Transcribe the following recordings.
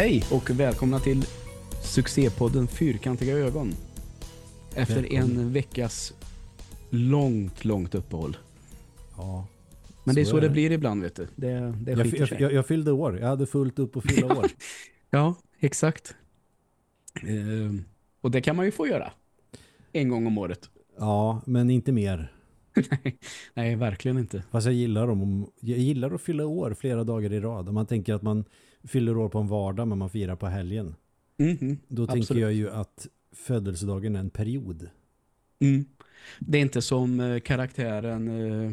Hej och välkomna till succépodden Fyrkantiga ögon. Efter Välkommen. en veckas långt, långt uppehåll. Ja. Men det är Så är det det. blir ibland, vet du. Det, det Jag, jag, jag, jag fyllde år. Jag hade fullt upp och fylla år. Ja, exakt. Ehm, och det kan man ju få göra. En gång om året. Ja, men inte mer. Nej, verkligen inte. Fast jag gillar dem. Om, jag gillar att fylla år flera dagar i rad. Om man tänker att man fyller år på en vardag men man firar på helgen. Mhm, Då Absolut. tänker jag ju att födelsedagen är en period. Mm. Det är inte som eh, karaktären... eh,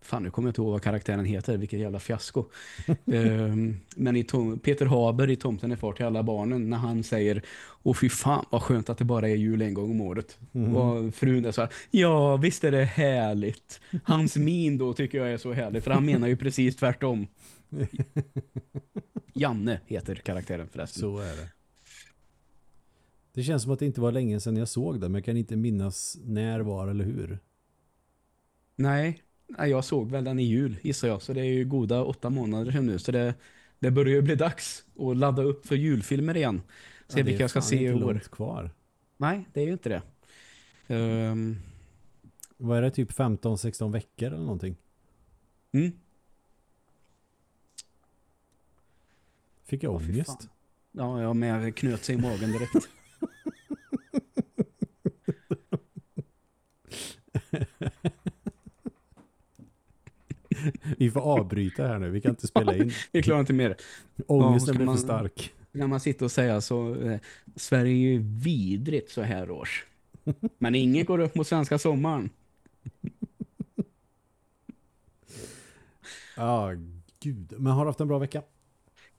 fan, nu kommer jag inte ihåg vad karaktären heter. Vilket jävla fiasko. Ehm, men i Tom, Peter Haber i Tomten är far till alla barnen när han säger Åh fy fan vad skönt att det bara är jul en gång om året. Mhm. Och frun är så här, ja visst är det härligt. Hans min då tycker jag är så härlig. För han menar ju precis tvärtom. Janne heter karaktären förresten. Så är det. Det känns som att det inte var länge sedan jag såg det. Men jag kan inte minnas när, var eller hur. Nej, jag såg väl den i jul gissar jag. Så det är ju goda åtta månader sedan nu. Så det, det börjar ju bli dags att ladda upp för julfilmer igen. Se Ja, vilka jag ska se i år. kvar. Nej, det är ju inte det. Ehm, Vad är det? Typ 15-16 veckor eller någonting? mm. Fick jag ångest? Ja, jag med knöt sig i magen direkt. Vi får avbryta här nu. Vi kan inte spela in. Vi klarar inte mer. Ångesten ska blir för stark. När man sitter och säger så, eh, Sverige är ju vidrigt så här års. Men ingen går upp mot svenska sommaren. Ja, gud. Men har du haft en bra vecka?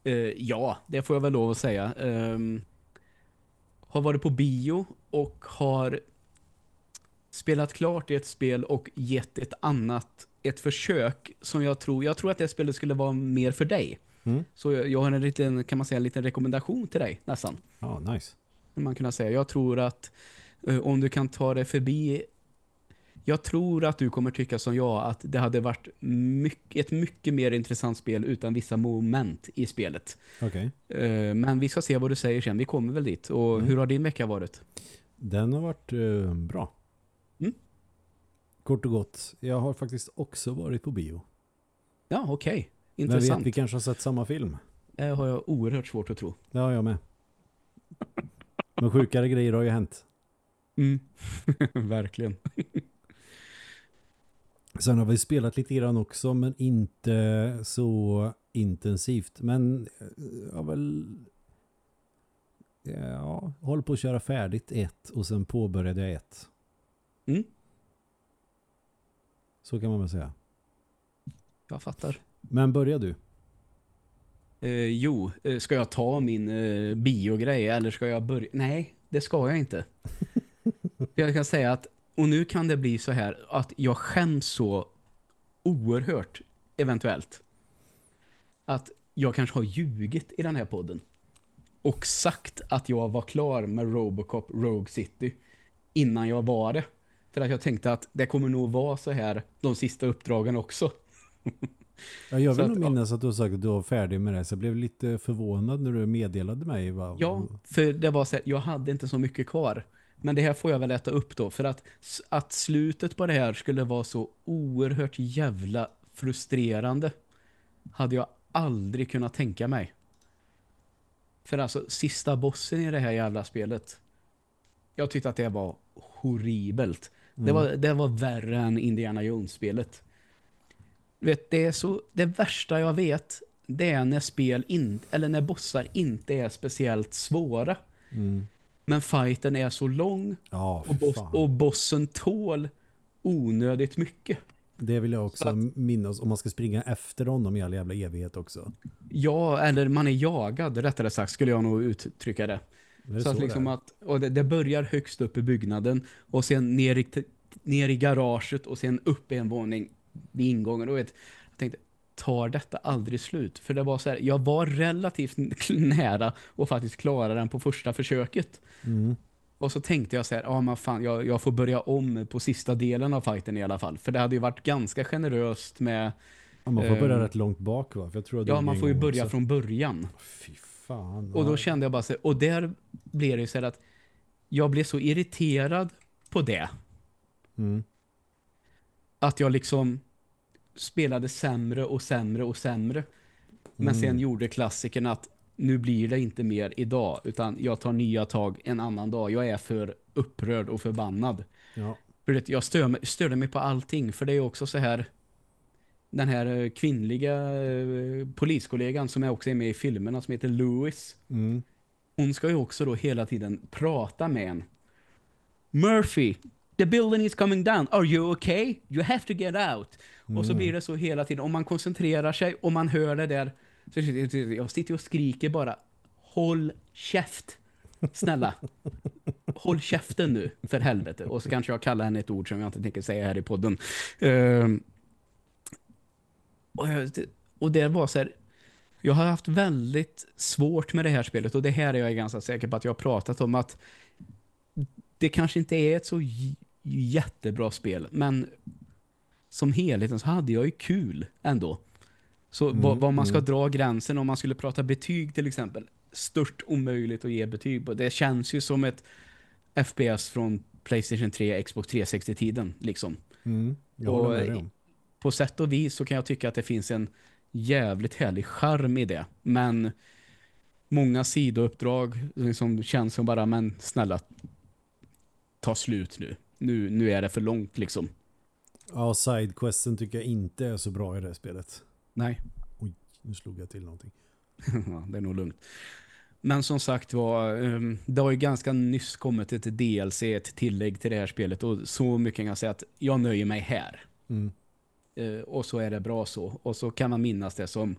Eh, ja, det får jag väl lov att säga. Ehm, har varit på bio och har spelat klart ett spel och gett ett annat ett försök som jag tror, jag tror att det spelet skulle vara mer för dig. Mm. Så jag, jag har en liten, kan man säga, en liten rekommendation till dig nästan. Ja, nice. Skulle man kunna säga. Jag tror att eh, om du kan ta dig förbi jag tror att du kommer tycka som jag att det hade varit mycket, ett mycket mer intressant spel utan vissa moment i spelet. Okej. Eh, Men vi ska se vad du säger sen. Vi kommer väl dit. Och Mm. hur har din vecka varit? Den har varit eh, bra. Mm. Kort och gott. Jag har faktiskt också varit på bio. Ja, okej. Men vet, Intressant. vi kanske har sett samma film. Det har jag oerhört svårt att tro. Det har jag med. Men sjukare grejer har ju hänt. Mm. Verkligen. Sen har vi spelat lite grann också, men inte så intensivt. Men eh, jag väl... Ja, håller på att köra färdigt ett och sen påbörjade jag ett. Mm. Så kan man väl säga. Jag fattar. Men börja du. Eh, jo, eh, ska jag ta min eh, biogrej eller ska jag börja? Nej, det ska jag inte. jag kan säga att, och nu kan det bli så här att jag skäms så oerhört eventuellt att jag kanske har ljugit i den här podden och sagt att jag var klar med Robocop Rogue City innan jag var det. För att jag tänkte att det kommer nog vara så här de sista uppdragen också. Ja, jag vill att, nog minnas att du har sagt att du var färdig med det. Så jag blev lite förvånad när du meddelade mig. Va? Ja, för det var så här, jag hade inte så mycket kvar. Men det här får jag väl äta upp då. För att, att slutet på det här skulle vara så oerhört jävla frustrerande hade jag aldrig kunnat tänka mig. För alltså, sista bossen i det här jävla spelet. Jag tyckte att det var horribelt. Det, Mm. var, det var värre än Indiana Jones-spelet. Vet, det, är så, det värsta jag vet det är när spel in, eller när bossar inte är speciellt svåra. Mm. Men fighten är så lång Ja, och, boss, och bossen tål onödigt mycket. Det vill jag också Så minnas. Om man ska springa efter honom i all jävla evighet också. Ja, eller man är jagad rättare sagt skulle jag nog uttrycka det. Det Så, att liksom att, och det, det börjar högst upp i byggnaden och sen ner i, ner i garaget och sen upp i en våning vid ingången. Och vet, jag tänkte, tar detta aldrig slut? För det var så här, jag var relativt nära och faktiskt klara den på första försöket. Mm. Och så tänkte jag så här, ja men fan, jag, jag får börja om på sista delen av fighten i alla fall. För det hade ju varit ganska generöst med, Ja, man får börja Ehm, rätt långt bak va? För jag tror ja man får ju börja också. från början. Fy fan. Och då kände jag bara så och där blev det ju så här att jag blev så irriterad på det Mm. att jag liksom spelade sämre och sämre och sämre. Men Mm. sen gjorde klassikern att nu blir det inte mer idag utan jag tar nya tag en annan dag. Jag är för upprörd och förbannad. Ja. För jag stör störde mig på allting för det är också så här den här eh, kvinnliga eh, poliskollegan som är också är med i filmerna som heter Louis. Mm. Hon ska ju också då hela tiden prata med en. Murphy, the building is coming down. Are you okay? You have to get out. Och så Mm. blir det så hela tiden. Om man koncentrerar sig och man hör det där. Så jag sitter och skriker bara. Håll käft. Snälla. Håll käften nu, för helvete. Och så kanske jag kallar henne ett ord som jag inte tänker säga här i podden. Ehm, och, jag, och det var så här. Jag har haft väldigt svårt med det här spelet och det här är jag ganska säker på att jag har pratat om att det kanske inte är ett så jättebra spel men som helheten så hade jag ju kul ändå. Så Mm, vad, man ska mm. dra gränsen om man skulle prata betyg till exempel. Stört omöjligt att ge betyg på. Det känns ju som ett FPS från Playstation 3, Xbox 360-tiden liksom Mm. Och, om. på sätt och vis så kan jag tycka att det finns en jävligt härlig charm i det. Men många sidouppdrag liksom känns som bara, men snälla ta slut nu. Nu, nu är det för långt liksom. Ja, sidequesten tycker jag inte är så bra i det här spelet. Nej, Nu slog jag till någonting. ja, det är nog lugnt. Men som sagt var, ehm, det har ju ganska nyss kommit ett DLC, ett tillägg till det här spelet och så mycket kan jag säga att jag nöjer mig här. Mm. Eh, och så är det bra så. Och så kan man minnas det som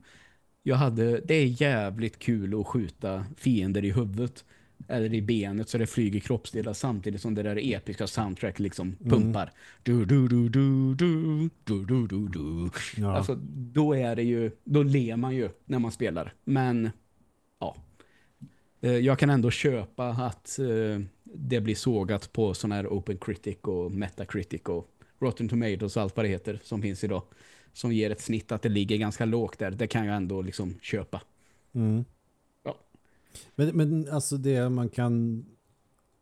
jag hade, det är jävligt kul att skjuta fiender i huvudet eller i benet så det flyger kroppsdelar samtidigt som det där episka soundtrack liksom pumpar. Du, du, du, du, du, du, du, du, du. Ja. Alltså, då är det ju, då ler man ju när man spelar. Men, ja. Eh, Jag kan ändå köpa att eh, det blir sågat på sån här Open Critic och Metacritic och Rotten Tomatoes och allt vad det heter som finns idag. Som ger ett snitt att det ligger ganska lågt där. Det kan jag ändå liksom köpa. Mm. Ja. Men, men alltså det man kan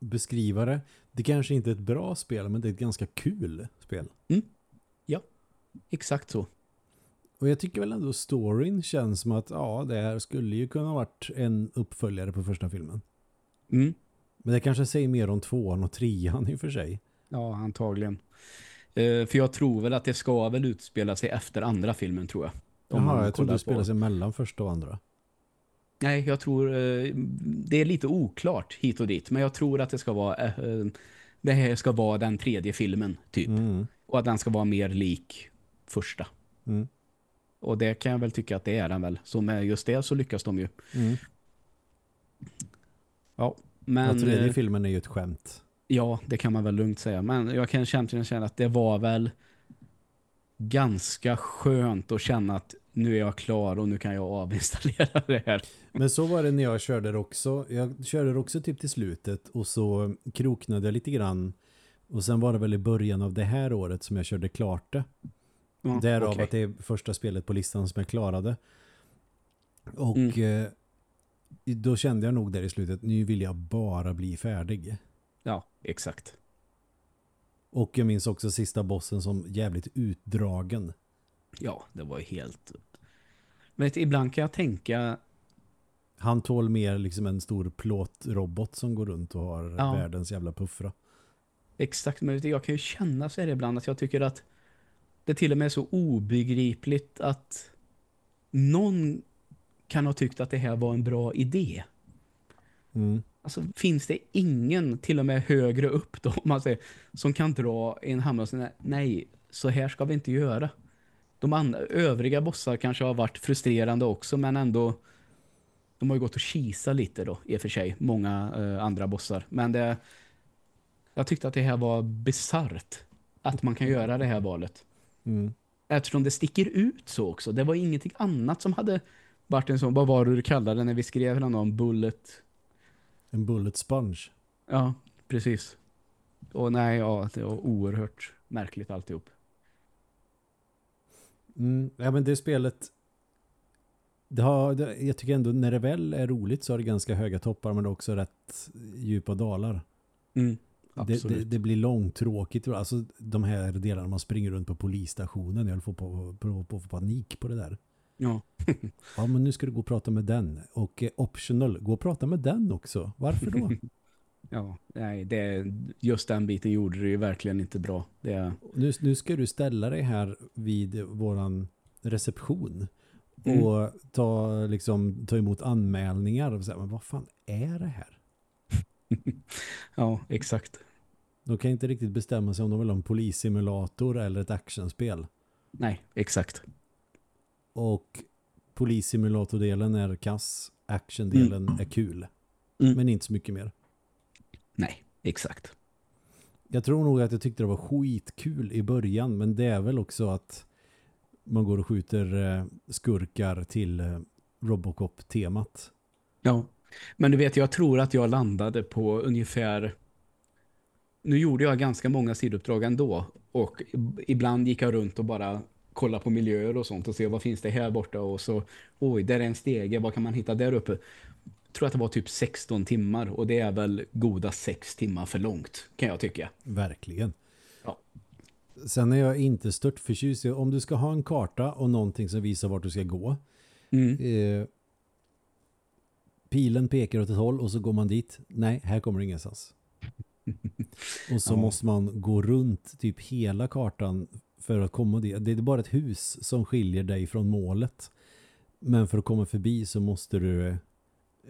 beskriva det, det kanske inte är ett bra spel, men det är ett ganska kul spel. Exakt så. Och jag tycker väl ändå storyn känns som att ja, det här skulle ju kunna varit en uppföljare på första filmen. Mm. Men det kanske säger mer om tvåan och trean i och för sig. Ja, antagligen. Eh, för jag tror väl att det ska väl utspela sig efter andra filmen tror jag. Jaha, jag trodde kollar det spelade på- sig mellan första och andra. Nej, jag tror eh, det är lite oklart hit och dit. Men jag tror att det ska vara eh, eh, det här ska vara den tredje filmen typ. Mm. Och att den ska vara mer lik första. Mm. Och det kan jag väl tycka att det är den väl. Så med just det så lyckas de ju. Mm. Ja, men tredje eh, filmen är ju ett skämt. ja, det kan man väl lugnt säga. Men jag kan samtidigt känna att det var väl ganska skönt att känna att nu är jag klar och nu kan jag avinstallera det här. Men så var det när jag körde också. Jag körde också typ till slutet och så kroknade jag lite grann. Och sen var det väl i början av det här året som jag körde klart det. Ja, Därav okej. att det är första spelet på listan som jag klarade. Och Mm. eh, då kände jag nog där i slutet, nu vill jag bara bli färdig. Ja, exakt. Och jag minns också sista bossen som jävligt utdragen. Ja, det var helt... Men ibland kan jag tänka... Han tål mer liksom en stor plåtrobot som går runt och har Ja. världens jävla puffra. Exakt, men jag kan ju känna så här ibland att jag tycker att det till och med är så obegripligt att någon kan ha tyckt att det här var en bra idé. Mm. Alltså finns det ingen, till och med högre upp då, man säger, som kan dra en hamn och säga nej, så här ska vi inte göra. De andra, övriga bossar kanske har varit frustrerande också, men ändå de har ju gått och kisa lite då, i och för sig, många eh, andra bossar. Men det, jag tyckte att det här var bizarrt att man kan göra det här valet. Mm. Eftersom det sticker ut så också. Det var ingenting annat som hade varit en sån, vad var det du kallade när vi skrev den om bullet En bullet sponge. Ja, precis. Och nej, ja, det var oerhört märkligt alltihop. Mm. Ja men det spelet Det har, det, jag tycker ändå när det väl är roligt så har det ganska höga toppar men också rätt djupa dalar. Mm, Det, det, det blir långtråkigt. Alltså de här delarna man springer runt på polisstationen. Jag på på, på, på, på panik på det där. Ja. Ja men nu ska du gå och prata med den. Och eh, optional, gå och prata med den också. Varför då? ja, nej, det, just den biten gjorde det ju verkligen inte bra. Det, nu, nu ska du ställa dig här vid våran reception. Mm. Och ta, liksom, ta emot anmälningar. Och säga, men vad fan är det här? ja, exakt. De kan inte riktigt bestämma sig om de vill ha en polissimulator eller ett actionspel. Nej, exakt. Och polissimulator-delen är kass, action-delen är kul. Mm. Men inte så mycket mer. Nej, exakt. Jag tror nog att jag tyckte det var skitkul i början, men det är väl också att man går och skjuter eh, skurkar till eh, Robocop-temat. Ja, men du vet, jag tror att jag landade på ungefär... Nu gjorde jag ganska många sidouppdrag ändå och ibland gick jag runt och bara kolla på miljöer och sånt och se vad finns det här borta och så, oj, där är en stege, vad kan man hitta där uppe? Jag tror att det var typ 16 timmar och det är väl goda sex timmar för långt, kan jag tycka. Verkligen. Ja. Sen är jag inte stört förtjust i- om du ska ha en karta och någonting som visar vart du ska gå. Mm. Eh, pilen pekar åt ett håll och så går man dit. Nej, här kommer det ingenstans. Och så Ja. måste man gå runt typ hela kartan för att komma dit. Det är bara ett hus som skiljer dig från målet. Men för att komma förbi så måste du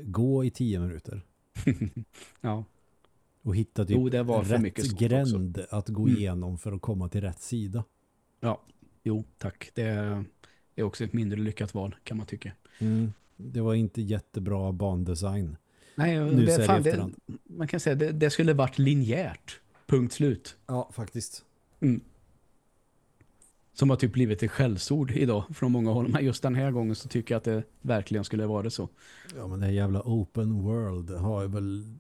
gå i tio minuter. Ja, Och hitta typ Jo, det var för rätt mycket stort gränd att gå Mm. igenom för att komma till rätt sida. ja, jo, tack. Det är också ett mindre lyckat val, kan man tycka. Mm. Det var inte jättebra bandesign. Nej, Nu det, fan, det man kan säga det, det skulle varit linjärt. Punkt slut. Ja, faktiskt. Som har typ blivit ett skällsord idag från många håll. Men just den här gången så tycker jag att det verkligen skulle vara så. Ja, men det här jävla open world har ju väl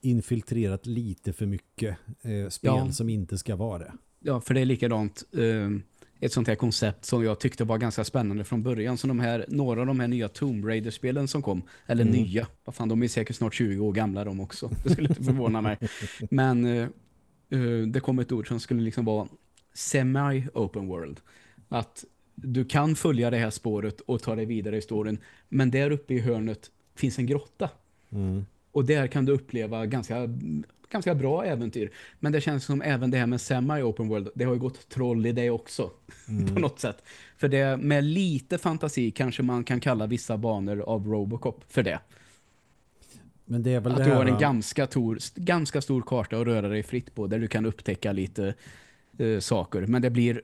infiltrerat lite för mycket eh, spel Ja. som inte ska vara det. Ja, för det är likadant. Eh, ett sånt här koncept som jag tyckte var ganska spännande från början. Som de här, några av de här nya Tomb Raider-spelen som kom. Eller Mm. nya. Vad fan, de är säkert snart 20 år gamla de också. Det skulle inte förvåna mig. Men eh, eh, det kom ett ord som skulle liksom vara semi-open world. Att du kan följa det här spåret och ta dig vidare i storyn. Men där uppe i hörnet finns en grotta. Mm. Och där kan du uppleva ganska, ganska bra äventyr. Men det känns som även det här med semi-open world, det har ju gått troll i det också. på något sätt. För det med lite fantasi kanske man kan kalla vissa banor av Robocop för det. Men det är väl Att det du här... har en ganska, tor, ganska stor karta att röra dig fritt på där du kan upptäcka lite eh, saker. Men det blir,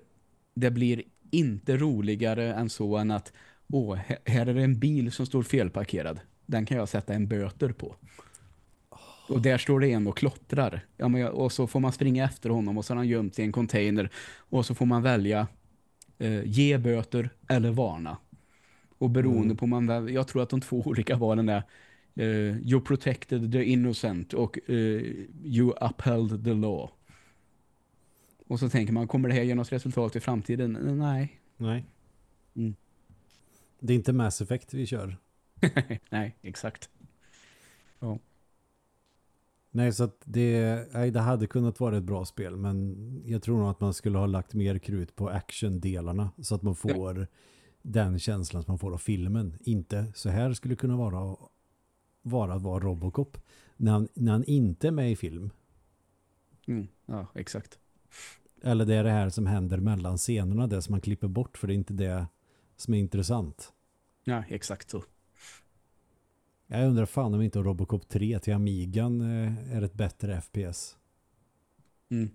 det blir inte roligare än så än att åh, här- här är det en bil som står felparkerad. Den kan jag sätta en böter på. Och där står det en och klottrar. Ja, men, och så får man springa efter honom och så har han gömt i en container. Och så får man välja eh, ge böter eller varna. Och beroende Mm. på man jag tror att de två olika valen är eh, you protected the innocent och eh, you upheld the law. Och så tänker man, kommer det här ge något resultat i framtiden? Nej. Nej. Mm. Det är inte Mass Effect vi kör. Nej, exakt. Nej, så att det, nej, det hade kunnat vara ett bra spel, men jag tror nog att man skulle ha lagt mer krut på action-delarna så att man får den känslan som man får av filmen. Inte så här skulle kunna vara vara att vara Robocop. När han, när han inte är med i film. Mm, ja, exakt. Eller det är det här som händer mellan scenerna, det som man klipper bort för det är inte det som är intressant. Ja, exakt så. Jag undrar fan om inte Robocop 3 till Amigan eh, är ett bättre FPS. Mm.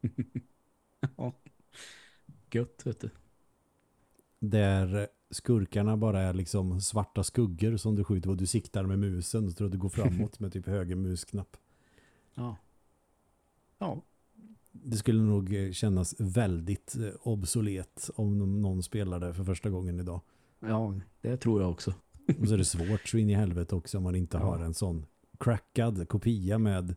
ja. Gött, vet du. Där skurkarna bara är liksom svarta skuggor som du skjuter och du siktar med musen så tror du går framåt med typ höger musknapp. Ja. Ja. Det skulle nog eh, kännas väldigt eh, obsolet om någon spelade för första gången idag. Ja, det tror jag också. Och så är det svårt så in i helvete också om man inte Ja. har en sån crackad kopia med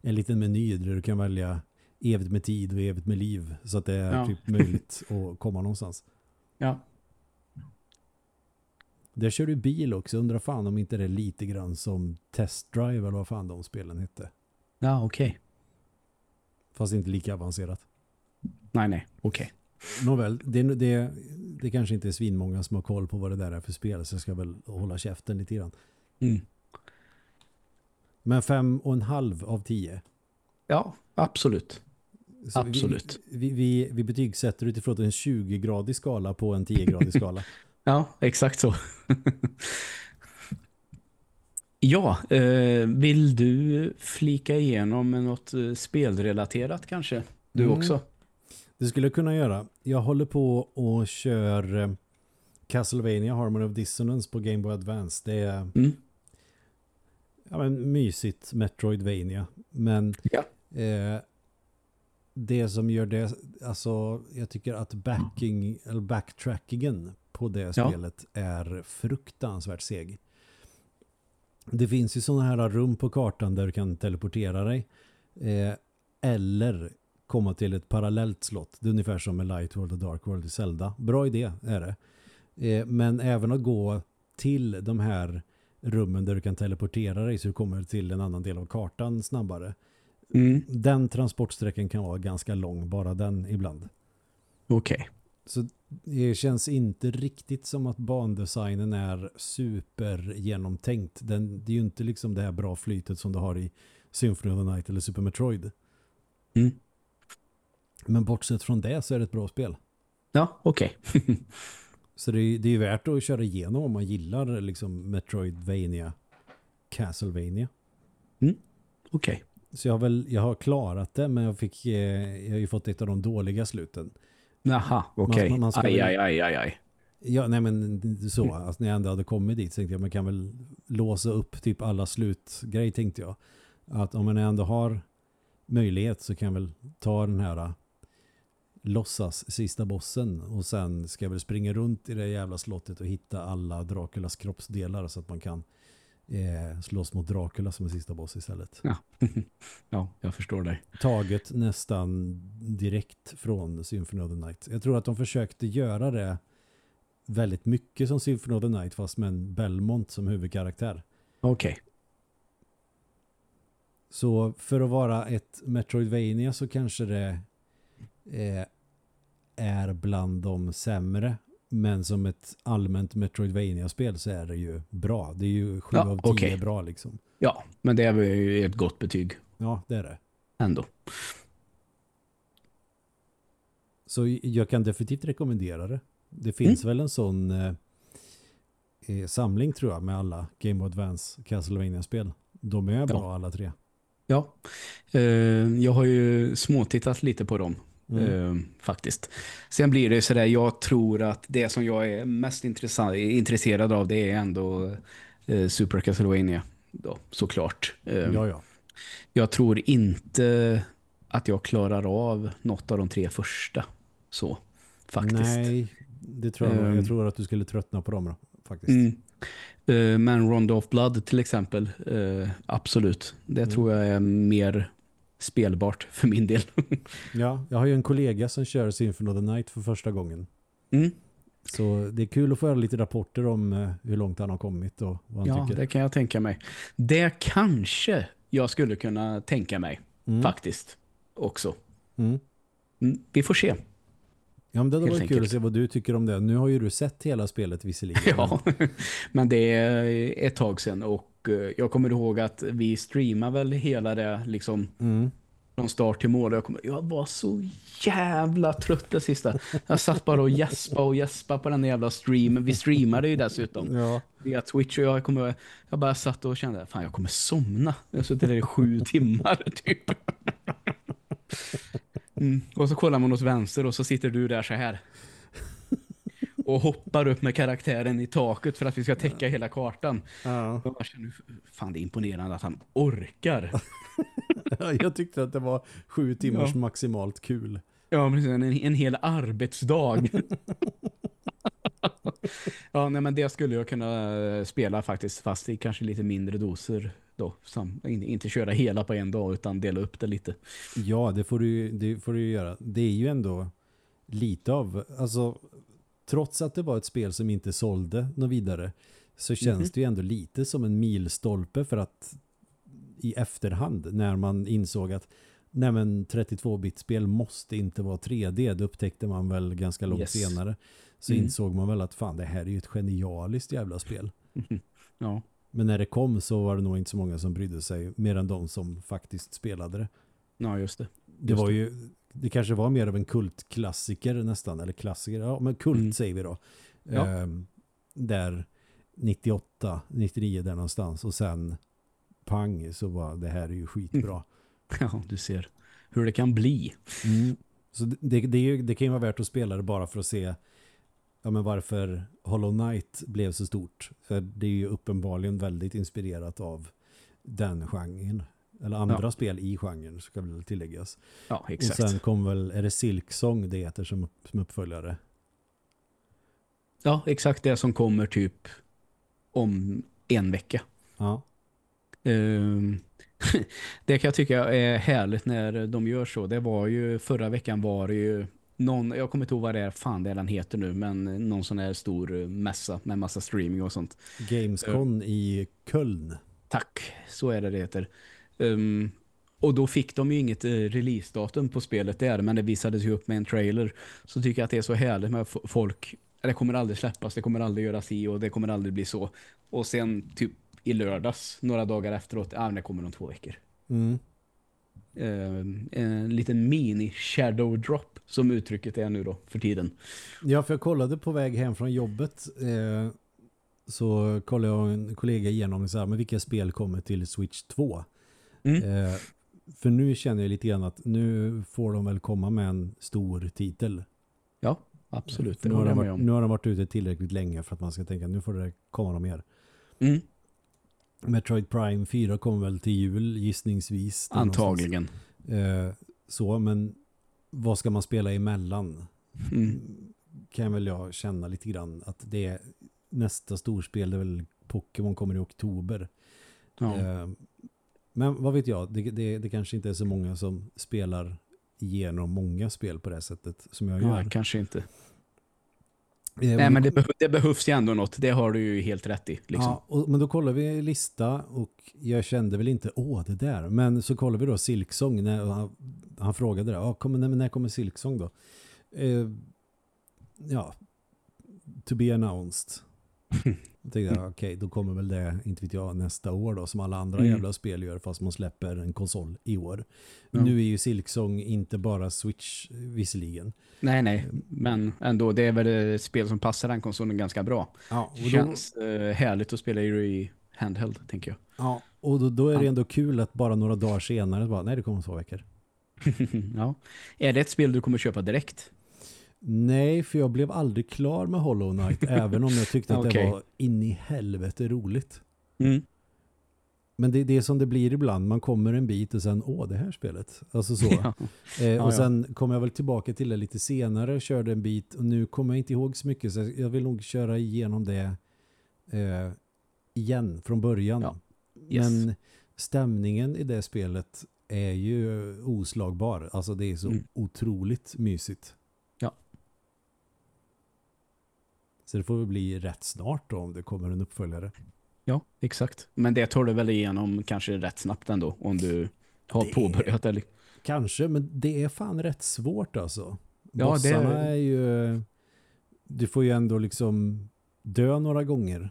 en liten meny där du kan välja evigt med tid och evigt med liv så att det är Ja. typ möjligt att komma någonstans. Ja. Där kör du bil också. Undrar fan om inte det är lite grann som Test Drive eller vad fan de spelen hette. Ja, okej. Fast inte lika avancerat. Nej, nej, okej. Nåväl, det, det, det kanske inte är svinmånga som har koll på vad det där är för spel så jag ska väl hålla käften lite grann. Mm. Men fem och en halv av tio. Ja, absolut. Så Absolut. Vi, vi, vi, vi betygsätter utifrån en 20-gradig skala på en 10-gradig skala. Ja, exakt så. ja, eh, vill du flika igenom med något eh, spelrelaterat kanske? Du Mm. också? Det skulle jag kunna göra. Jag håller på och kör eh, Castlevania Harmony of Dissonance på Game Boy Advance. Det är Mm. ja, men, mysigt Metroidvania. Men Ja. eh, det som gör det, alltså jag tycker att backing, eller backtrackingen på det Ja. spelet är fruktansvärt seg. Det finns ju sådana här rum på kartan där du kan teleportera dig. Eh, eller komma till ett parallellt slott. Det är ungefär som med Light World och Dark World i Zelda. Bra idé är det. Eh, men även att gå till de här rummen där du kan teleportera dig så du kommer till en annan del av kartan snabbare. Mm. Den transportsträckan kan vara ganska lång, bara den ibland. Okej. Så det känns inte riktigt som att bandesignen är super genomtänkt. Den, det är ju inte liksom det här bra flytet som du har i Symphony of the Night eller Super Metroid. Mm. Men bortsett från det så är det ett bra spel. Ja, okej. Så det är, det är ju värt att köra igenom om man gillar liksom Metroidvania, Castlevania. Okej. Så jag har väl jag har klarat det men jag fick eh, jag har ju fått ett av de dåliga sluten. Jaha, okej. man ska Aj, aj, aj, aj, aj. Ja, nej men så. Alltså, när jag ändå hade kommit dit så tänkte jag man kan väl låsa upp typ alla slutgrej tänkte jag. Att om man ändå har möjlighet så kan jag väl ta den här låtsas sista bossen och sen ska jag väl springa runt i det jävla slottet och hitta alla Draculas kroppsdelar så att man kan eh, slåss mot Dracula som är sista boss istället. Ja, jag förstår dig. Taget nästan direkt från Symphony of the Night. Jag tror att de försökte göra det väldigt mycket som Symphony of the Night fast med en Belmont som huvudkaraktär. Okej. Så för att vara ett Metroidvania så kanske det eh, är bland de sämre. Men som ett allmänt Metroidvania-spel så är det ju bra. Det är ju 7 Ja, av 10 okej. bra liksom. Ja, men det är ju ett gott betyg Ja, det är det. ändå. Så jag kan definitivt rekommendera det. Det finns Mm. väl en sån eh, eh, samling tror jag med alla Game of Advance Castlevania-spel. De är bra alla tre. Ja, eh, jag har ju småtittat lite på dem Mm. eh, faktiskt. Sen blir det sådär, jag tror att det som jag är mest intresserad av det är ändå eh, Super Castlevania då, såklart. Eh, Ja, ja. Jag tror inte att jag klarar av något av de tre första så faktiskt. Nej, det tror jag. Ehm. jag tror att du skulle tröttna på dem då, faktiskt. Mm. Eh, Men Rondo of Blood till exempel, eh, absolut. Det Mm. tror jag är mer spelbart för min del. Ja, jag har ju en kollega som kör Symphony of the Night för första gången. Mm. Så det är kul att få höra lite rapporter om eh, hur långt han har kommit och vad han Ja, tycker. det kan jag tänka mig. Det kanske jag skulle kunna tänka mig Mm. faktiskt också. Mm. Mm, Vi får se. Ja, men det hade varit kul att se vad du tycker om det. Nu har ju du sett hela spelet visserligen. Ja, men det är ett tag sedan och eh, jag kommer ihåg att vi streamar väl hela det liksom Mm. från start till mål. Jag, kommer, jag var så jävla trött det sista. Jag satt bara och gäspa och gäspa på den jävla streamen. Vi streamade ju dessutom Ja. via Twitch och jag, kommer, jag bara satt och kände fan jag kommer somna. Jag har suttit där i sju timmar typ. Mm. Och så kollar man åt vänster och så sitter du där så här. Och hoppar upp med karaktären i taket för att vi ska täcka hela kartan. Ja. Jag känner, fan det är imponerande att han orkar. Jag tyckte att det var sju timmars Ja. maximalt kul. Ja, precis. En, en hel arbetsdag. ja, nej, men det skulle jag kunna eh, spela faktiskt, fast i kanske lite mindre doser då. Sam, in, inte köra hela på en dag, utan dela upp det lite. Ja, det får du, det får du göra. Det är ju ändå lite av, alltså trots att det var ett spel som inte sålde något vidare så känns Mhm. det ju ändå lite som en milstolpe för att i efterhand när man insåg att nej men 32-bit-spel måste inte vara 3D, det upptäckte man väl ganska långt Yes. senare. Så Mm. insåg man väl att fan det här är ju ett genialiskt jävla spel. Ja. Men när det kom så var det nog inte så många som brydde sig mer än de som faktiskt spelade det. ja, just det. Det Just var det. ju det kanske var mer av en kultklassiker nästan, eller klassiker, ja men kult Mm. säger vi då. Ja. Ehm, där 98, 99 där någonstans och sen pang så var det här är ju skitbra. Ja, du ser hur det kan bli. Mm. Så det, det, det kan ju vara värt att spela det bara för att se ja, men varför Hollow Knight blev så stort. För det är ju uppenbarligen väldigt inspirerat av den genren. Eller andra Ja. spel i genren ska väl tilläggas. Ja, Och exakt. sen kom väl, är det Silksong det heter som, upp- som uppföljare? Ja, exakt det som kommer typ om en vecka. Ja. Ehm, det kan jag tycka är härligt när de gör så. Det var ju, förra veckan var det ju någon, jag kommer inte ihåg vad det är, fan det är den heter nu, men någon sån här stor mässa med massa streaming och sånt. Gamescon i Köln. Tack, så är det det heter. Ehm, och då fick de ju inget eh, releasedatum på spelet där, men det visades ju upp med en trailer. Så tycker jag att det är så härligt med folk, det kommer aldrig släppas, det kommer aldrig göras i och det kommer aldrig bli så. Och sen typ i lördags, några dagar efteråt, ja men det kommer om två veckor. Mm. Ehm, en liten mini shadow drop som uttrycket är nu då för tiden. Ja, för jag kollade på väg hem från jobbet eh, så kollade jag en kollega igenom så här, men vilka spel kommer till Switch 2? Mm. Eh, för nu känner jag lite grann att nu får de väl komma med en stor titel. Ja, absolut. Nu, har de varit, nu har de varit ute tillräckligt länge för att man ska tänka nu får det komma något mer. Mm, Metroid Prime 4 kommer väl till jul gissningsvis. antagligen. Eh, så, men vad ska man spela emellan? Mm. Kan väl jag känna lite grann att det är nästa storspel, det är väl Pokémon kommer i oktober. Ja. Eh, men vad vet jag, det, det, det kanske inte är så många som spelar igenom många spel på det sättet som jag gör. Nej, kanske inte. Eh, Nej, men det, beh- det behövs ju ändå något. Det har du ju helt rätt i. Liksom. Ja, och, men då kollar vi lista och jag kände väl inte, åh det där. Men så kollar vi då Silksong, när han, han frågade det, kommer, när, när kommer Silksong då? Eh, ja, to be announced. Jag tänkte, ja, okej, då kommer väl det, inte vet jag, nästa år då, som alla andra Mm. jävla spel gör, fast man släpper en konsol i år. Ja. Nu är ju Silksong inte bara Switch, visserligen. Nej, nej. Men ändå, det är väl ett spel som passar den konsolen ganska bra. Ja, och då, Känns eh, härligt att spela i handheld, tänker jag. ja, och då, då är det ändå kul att bara några dagar senare, bara, nej det kommer om två veckor. ja. Är det ett spel du kommer köpa direkt? Nej, för jag blev aldrig klar med Hollow Knight även om jag tyckte att Okej. det var in i helvete roligt. Mm. Men det, det är som det blir ibland. Man kommer en bit och sen, åh det här spelet. Alltså så. Ja. eh, och ja. sen kom jag väl tillbaka till det lite senare, körde en bit och nu kommer jag inte ihåg så mycket så jag vill nog köra igenom det eh, igen från början. Ja. Yes. Men stämningen i det spelet är ju oslagbar. Alltså det är så Mm. otroligt mysigt. Ja. Så det får väl bli rätt snart då om det kommer en uppföljare. Ja, exakt. Men det tar du väl igenom kanske rätt snabbt ändå, om du har Det- påbörjat det. Kanske, men det är fan rätt svårt alltså. Ja, Bossarna det- är ju... Du får ju ändå liksom dö några gånger.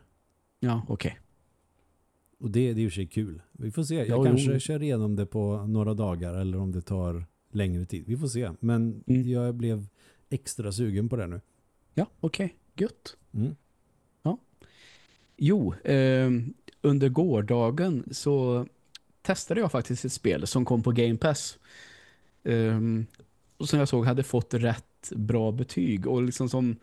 Ja, okej. Och det, det är ju sig kul. Vi får se. Jag Ja, kanske jo. kör igenom det på några dagar eller om det tar längre tid. Vi får se. Men Mm. jag blev extra sugen på det nu. Ja, okej. Gött. Mm. Jo, eh, under gårdagen så testade jag faktiskt ett spel som kom på Game Pass. Eh, och som jag såg hade fått rätt bra betyg och liksom som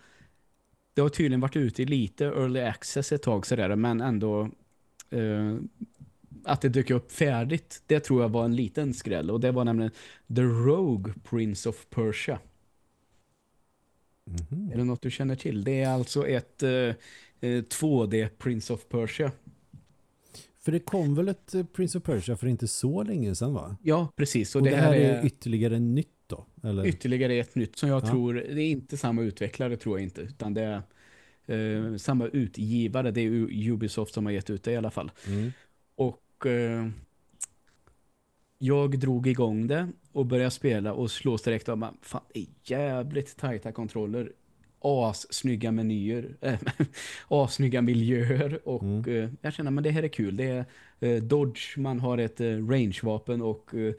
det har tydligen varit ute i lite early access ett tag sådär men ändå eh, att det dök upp färdigt det tror jag var en liten skräll och det var nämligen The Rogue Prince of Persia. Mhm. Är det något du känner till? Det är alltså ett eh, eh, 2D Prince of Persia. För det kom väl ett eh, Prince of Persia för inte så länge sedan va? Ja, precis. Och, Och, det, här är, ytterligare nytt då? Eller? Ytterligare ett nytt som jag Ja. tror, det är inte samma utvecklare tror jag inte, utan det är eh, samma utgivare, det är Ubisoft som har gett ut det i alla fall. Mm. Och eh, jag drog igång det och började spela och slås direkt av man, fan, det är jävligt tajta kontroller. Assnygga menyer, äh, assnygga miljöer och Mm. eh, jag känner men det här är kul. Det är eh, dodge, man har ett eh, rangevapen och eh,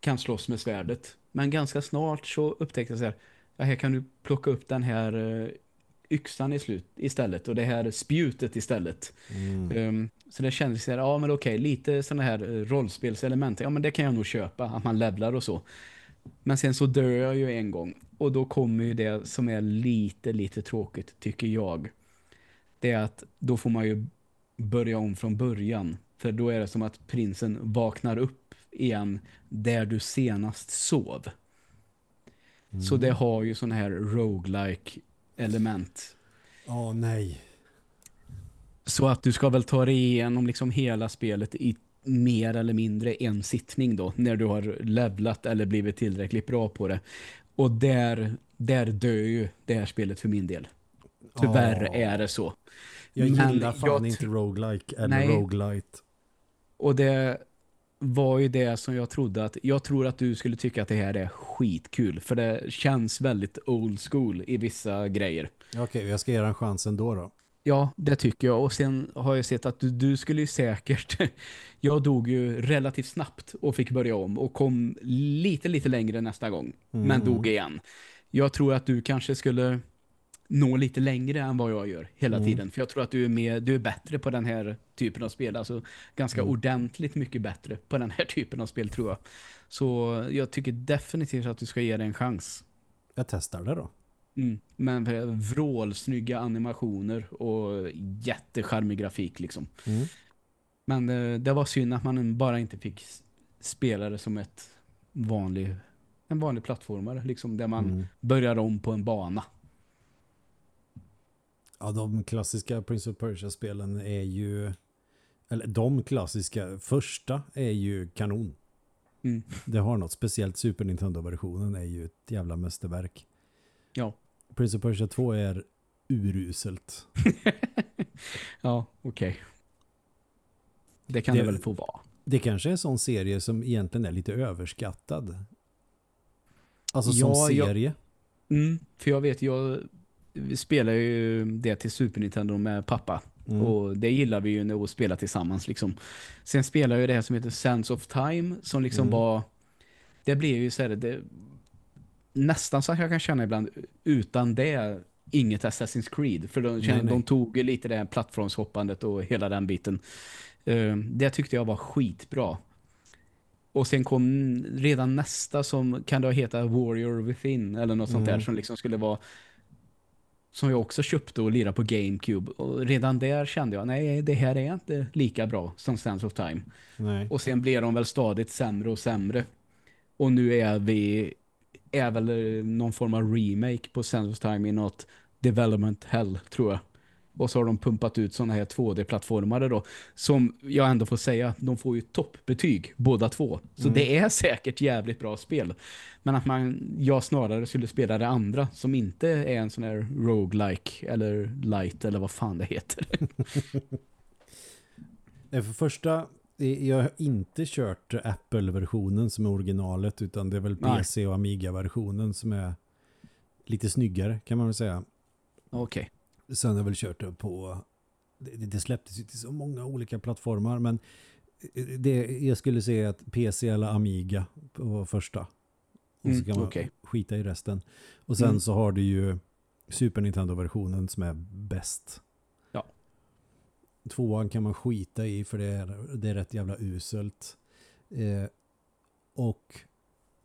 kan slåss med svärdet. Men ganska snart så upptäckte jag så här, ja, här kan du plocka upp den här eh, yxan i slut istället och det här spjutet istället. Mm. Um, så det kändes så här, ja men okej, lite sådana här eh, rollspelselement, ja men det kan jag nog köpa, att man levlar och så. Men sen så dör jag ju en gång och då kommer ju det som är lite, lite tråkigt tycker jag. Det är att då får man ju börja om från början. För då är det som att prinsen vaknar upp igen där du senast sov. Så det har ju sån här roguelike element. Ja, nej. Så att du ska väl ta dig igenom liksom hela spelet i mer eller mindre en sittning då. När du har levlat eller blivit tillräckligt bra på det. Och där, där dör ju det här spelet för min del. Tyvärr Ja. är det så. Jag gillar fan jag inte roguelike eller Nej. roguelite. Och det var ju det som jag trodde att jag tror att du skulle tycka att det här är skitkul. För det känns väldigt old school i vissa grejer. Okej, jag ska ge en chans ändå då. Ja, det tycker jag. Och sen har jag sett att du, du skulle ju säkert... Jag dog ju relativt snabbt och fick börja om och kom lite, lite längre nästa gång. Men Mm. dog igen. Jag tror att du kanske skulle nå lite längre än vad jag gör hela Mm. tiden. För jag tror att du är, med, du är bättre på den här typen av spel. Alltså ganska Mm. ordentligt mycket bättre på den här typen av spel tror jag. Så jag tycker definitivt att du ska ge det en chans. Jag testar det då. Mm. Men vrålsnygga animationer och jättecharmig grafik liksom. Mm. Men eh, det var synd att man bara inte fick spela det som ett vanlig, en vanlig plattformare. Liksom där man Mm. börjar om på en bana. Ja, de klassiska Prince of Persia-spelen är ju... Eller de klassiska första är ju kanon. Mm. Det har något speciellt. Super Nintendo-versionen är ju ett jävla mästerverk. Ja. Prince of Persia 2 är uruselt. Ja, okej. Det kan Det- det väl få vara. Det kanske är en sån serie som egentligen är lite överskattad. Alltså Ja, som jag- serie. Mm, för jag vet, jag spelar ju det till Super Nintendo med pappa. Mm. Och det gillar vi ju när vi spelar tillsammans liksom. Sen spelar jag ju det här som heter Sense of Time som liksom Mm. var det blir ju så här, det nästan så att jag kan känna ibland utan det inget Assassin's Creed för de, Nej, känner, nej. de tog lite det här plattformshoppandet och hela den biten. Eh, det tyckte jag var skitbra. Och sen kom redan nästa som kan det heta Warrior Within eller något sånt Mm. där som liksom skulle vara som jag också köpte och lirade på GameCube. Och redan där kände jag, nej det här är inte lika bra som Sense of Time. Nej. Och sen blev de väl stadigt sämre och sämre. Och nu är vi är väl eh, någon form av remake på Sense of Time i något development hell tror jag. Och så har de pumpat ut sådana här 2D-plattformare då. Som jag ändå får säga, de får ju toppbetyg båda två. Så Mm. det är säkert jävligt bra spel. Men att man, jag snarare skulle spela det andra som inte är en sån här roguelike eller light eller vad fan det heter. Nej, För första, jag har inte kört Apple-versionen som är originalet utan det är väl. PC och Amiga-versionen som är lite snyggare kan man väl säga. Okej. Sen har jag väl kört det på, det, det släpptes ju till så många olika plattformar men det, jag skulle säga att PC eller Amiga på första. Och så Mm, kan man okej. skita i resten. Och sen Mm. så har du ju Super Nintendo-versionen som är bäst. Tvåan kan man skita i för det är, det är rätt jävla uselt. Eh, och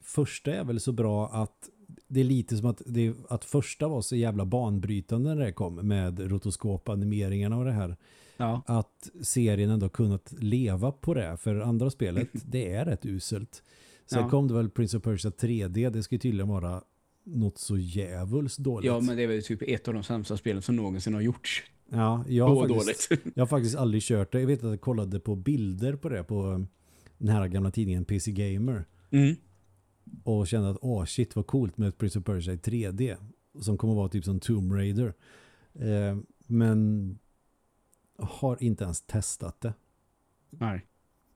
första är väl så bra att det är lite som att, det, att första var så jävla banbrytande när det kom med rotoskopanimeringarna och det här. Ja. Att serien ändå kunnat leva på det. För andra spelet, det är rätt uselt. Sen Ja. kom det väl Prince of Persia 3D. Det ska tydligen vara något så jävulst dåligt. ja, men det är väl typ ett av de sämsta spelen som någonsin har gjorts. Ja, jag, har faktiskt, dåligt. jag har faktiskt aldrig kört det. Jag vet att jag kollade på bilder på det på um, den här gamla tidningen PC Gamer. Mm. och kände att åh shit vad coolt med ett Prince of Persia i 3D som kommer att vara typ som Tomb Raider. Eh, men har inte ens testat det. Nej.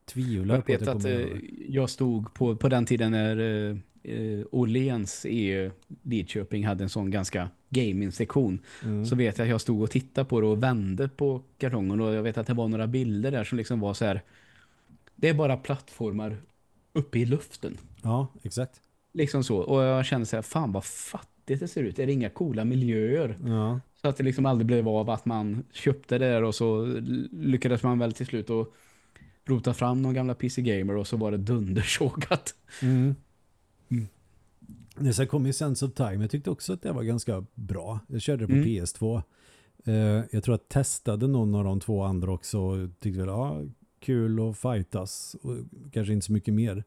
Tvivlar Jag på att vet jag att kommer eh, jag stod på, på den tiden när eh, eh, Åhléns i Lidköping hade en sån ganska gaming-sektion. Mm. Så vet jag att jag stod och tittade på det och vände på kartongen och jag vet att det var några bilder där som liksom var så här det är bara plattformar uppe i luften. Ja, exakt. Liksom så. Och jag kände så här, fan vad fattigt det ser ut. Det är inga coola miljöer. Ja, Så att det liksom aldrig blev av att man köpte det där och så lyckades man väl till slut att rota fram någon gamla PC Gamer och så var det dundersågat. Mm. Det sen kom ju Sense of Time. Jag tyckte också att det var ganska bra. Jag körde det på Mm. PS2. Eh, jag tror att testade någon av de två andra också och tyckte väl, ja, kul att fightas. Och kanske inte så mycket mer.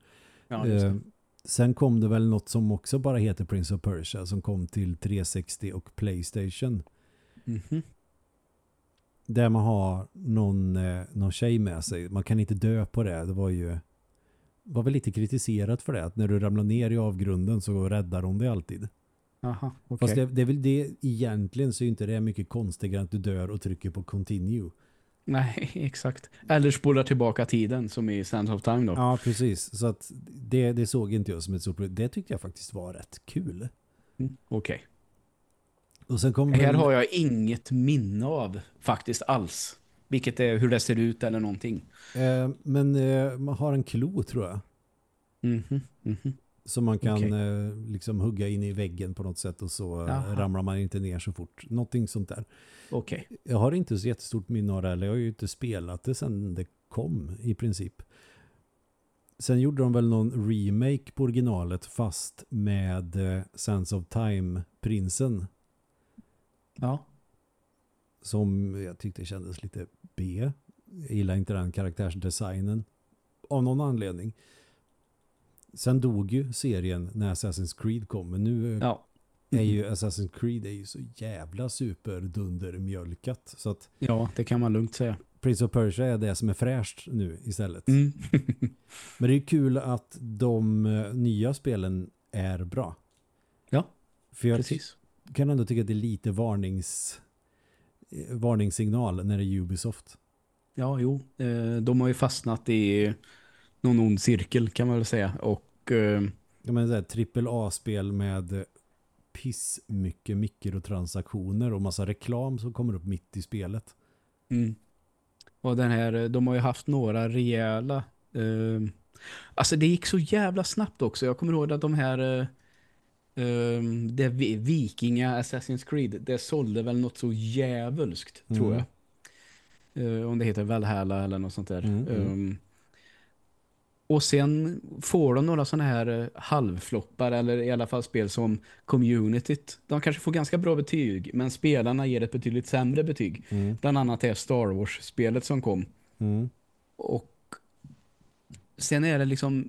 Ja, det. sen kom det väl något som också bara heter Prince of Persia som kom till 360 och Playstation. Mhm. Där man har någon, eh, någon tjej med sig. Man kan inte dö på det. Det var ju var väl lite kritiserat för det. Att när du ramlar ner i avgrunden så räddar hon dig alltid. Aha, okej. Fast det, det är väl det egentligen så är inte det mycket konstigare att du dör och trycker på continue. Nej, exakt. Eller spola tillbaka tiden som i Sands of Time då. Ja, precis. Så att det, det såg inte jag som ett stort problem. Det tyckte jag faktiskt var rätt kul. Mm, Okej. Kom Här väl- har jag inget minne av faktiskt alls. Vilket är hur det ser ut eller någonting. Eh, men eh, man har en klo tror jag. Mhm, mhm. Som man kan Okej. eh, liksom hugga in i väggen på något sätt och så eh, Jaha. ramlar man inte ner så fort. Någonting sånt där. Okej. Jag har inte så jättestort minne av det eller jag har ju inte spelat det sedan det kom i princip. Sen gjorde de väl någon remake på originalet fast med eh, Sense of Time-prinsen Ja. Som jag tyckte kändes lite B. Jag gillar inte den karaktärsdesignen av någon anledning. Sen dog ju serien när Assassin's Creed kom men nu eh, Ja. är ju Assassin's Creed är ju så jävla superdundermjölkat så att Ja, det kan man lugnt säga. Prince of Persia är det som är fräscht nu istället. Mm. Men det är kul att de eh, nya spelen är bra. Ja, För jag Precis. kan ändå tycka att det är lite varnings varningssignal när det är Ubisoft. Ja, jo. Eh, De har ju fastnat i någon ond cirkel kan man väl säga. Och eh, Jag menar såhär, trippel A-spel med piss mycket mikrotransaktioner och massa reklam som kommer upp mitt i spelet. Mm. Och den här, de har ju haft några rejäla... Eh, alltså det gick så jävla snabbt också. Jag kommer ihåg att de här... Eh, eh, det vi- Vikinga Assassin's Creed, det sålde väl något så jävulskt, tror Mm. jag. Eh, om det heter Valhalla eller något sånt där. Mm. Eh, och sen får de några sådana här eh, halvfloppar eller i alla fall spel som communityt. De kanske får ganska bra betyg men spelarna ger ett betydligt sämre betyg. Mm. Bland annat det Star Wars-spelet som kom. Mm. Och sen är det liksom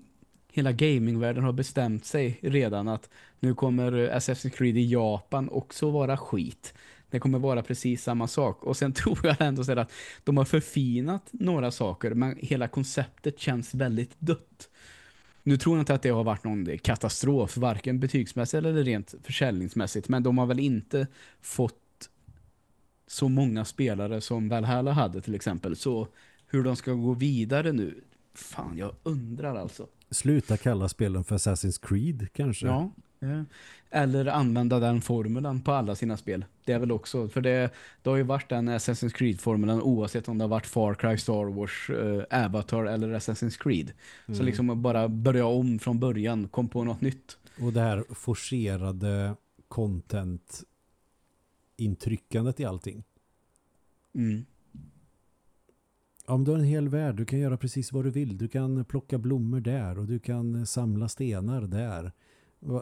hela gamingvärlden har bestämt sig redan att nu kommer Assassin's Creed i Japan också vara skit. Det kommer vara precis samma sak. Och sen tror jag ändå så att de har förfinat några saker men hela konceptet känns väldigt dött. Nu tror jag inte att det har varit någon katastrof, varken betygsmässigt eller rent försäljningsmässigt. Men de har väl inte fått så många spelare som Valhalla hade till exempel. Så hur de ska gå vidare nu, fan jag undrar alltså. Sluta kalla spelen för Assassin's Creed kanske. Ja. ja. Eller använda den formulan på alla sina spel. Det är väl också, för det, det har ju varit den Assassin's Creed-formulan oavsett om det har varit Far Cry, Star Wars, eh, Avatar eller Assassin's Creed. Så Mm. liksom att bara börja om från början, kom på något nytt. Och det här forcerade content intryckandet i allting. Mm. Om du har en hel värld, du kan göra precis vad du vill. Du kan plocka blommor där och du kan samla stenar där.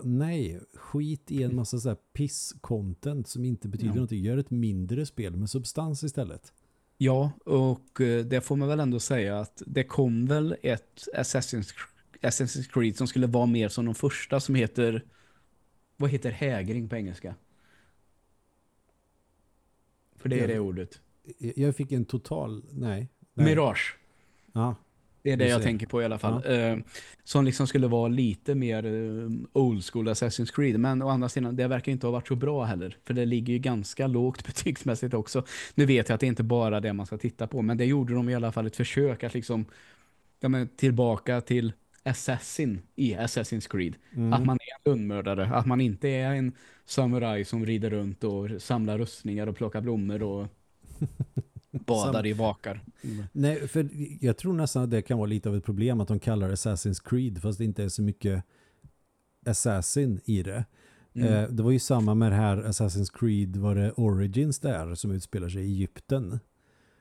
Nej, skit i en massa så här piss-content som inte betyder Ja. någonting. Gör ett mindre spel med substans istället. Ja, och eh, det får man väl ändå säga att det kom väl ett Assassin's, Assassin's Creed som skulle vara mer som de första som heter vad heter hägring på engelska? För det är det ordet. Jag fick en total... Nej. Nej. Mirage. Ja. Det är det jag tänker på i alla fall. Eh, som liksom skulle vara lite mer eh, old school Assassin's Creed. Men å andra sidan, det verkar inte ha varit så bra heller. För det ligger ju ganska lågt betygsmässigt också. Nu vet jag att det inte bara är det man ska titta på. Men det gjorde de i alla fall ett försök att liksom ja, men, tillbaka till Assassin i Assassin's Creed. Mm. Att man är en lönnmördare. Att man inte är en samuraj som rider runt och samlar rustningar och plockar blommor och badar i bakar. Nej, för jag tror nästan att det kan vara lite av ett problem att de kallar det Assassin's Creed fast det inte är så mycket Assassin i det. Mm. Eh, det var ju samma med det här Assassin's Creed var det Origins där som utspelar sig i Egypten.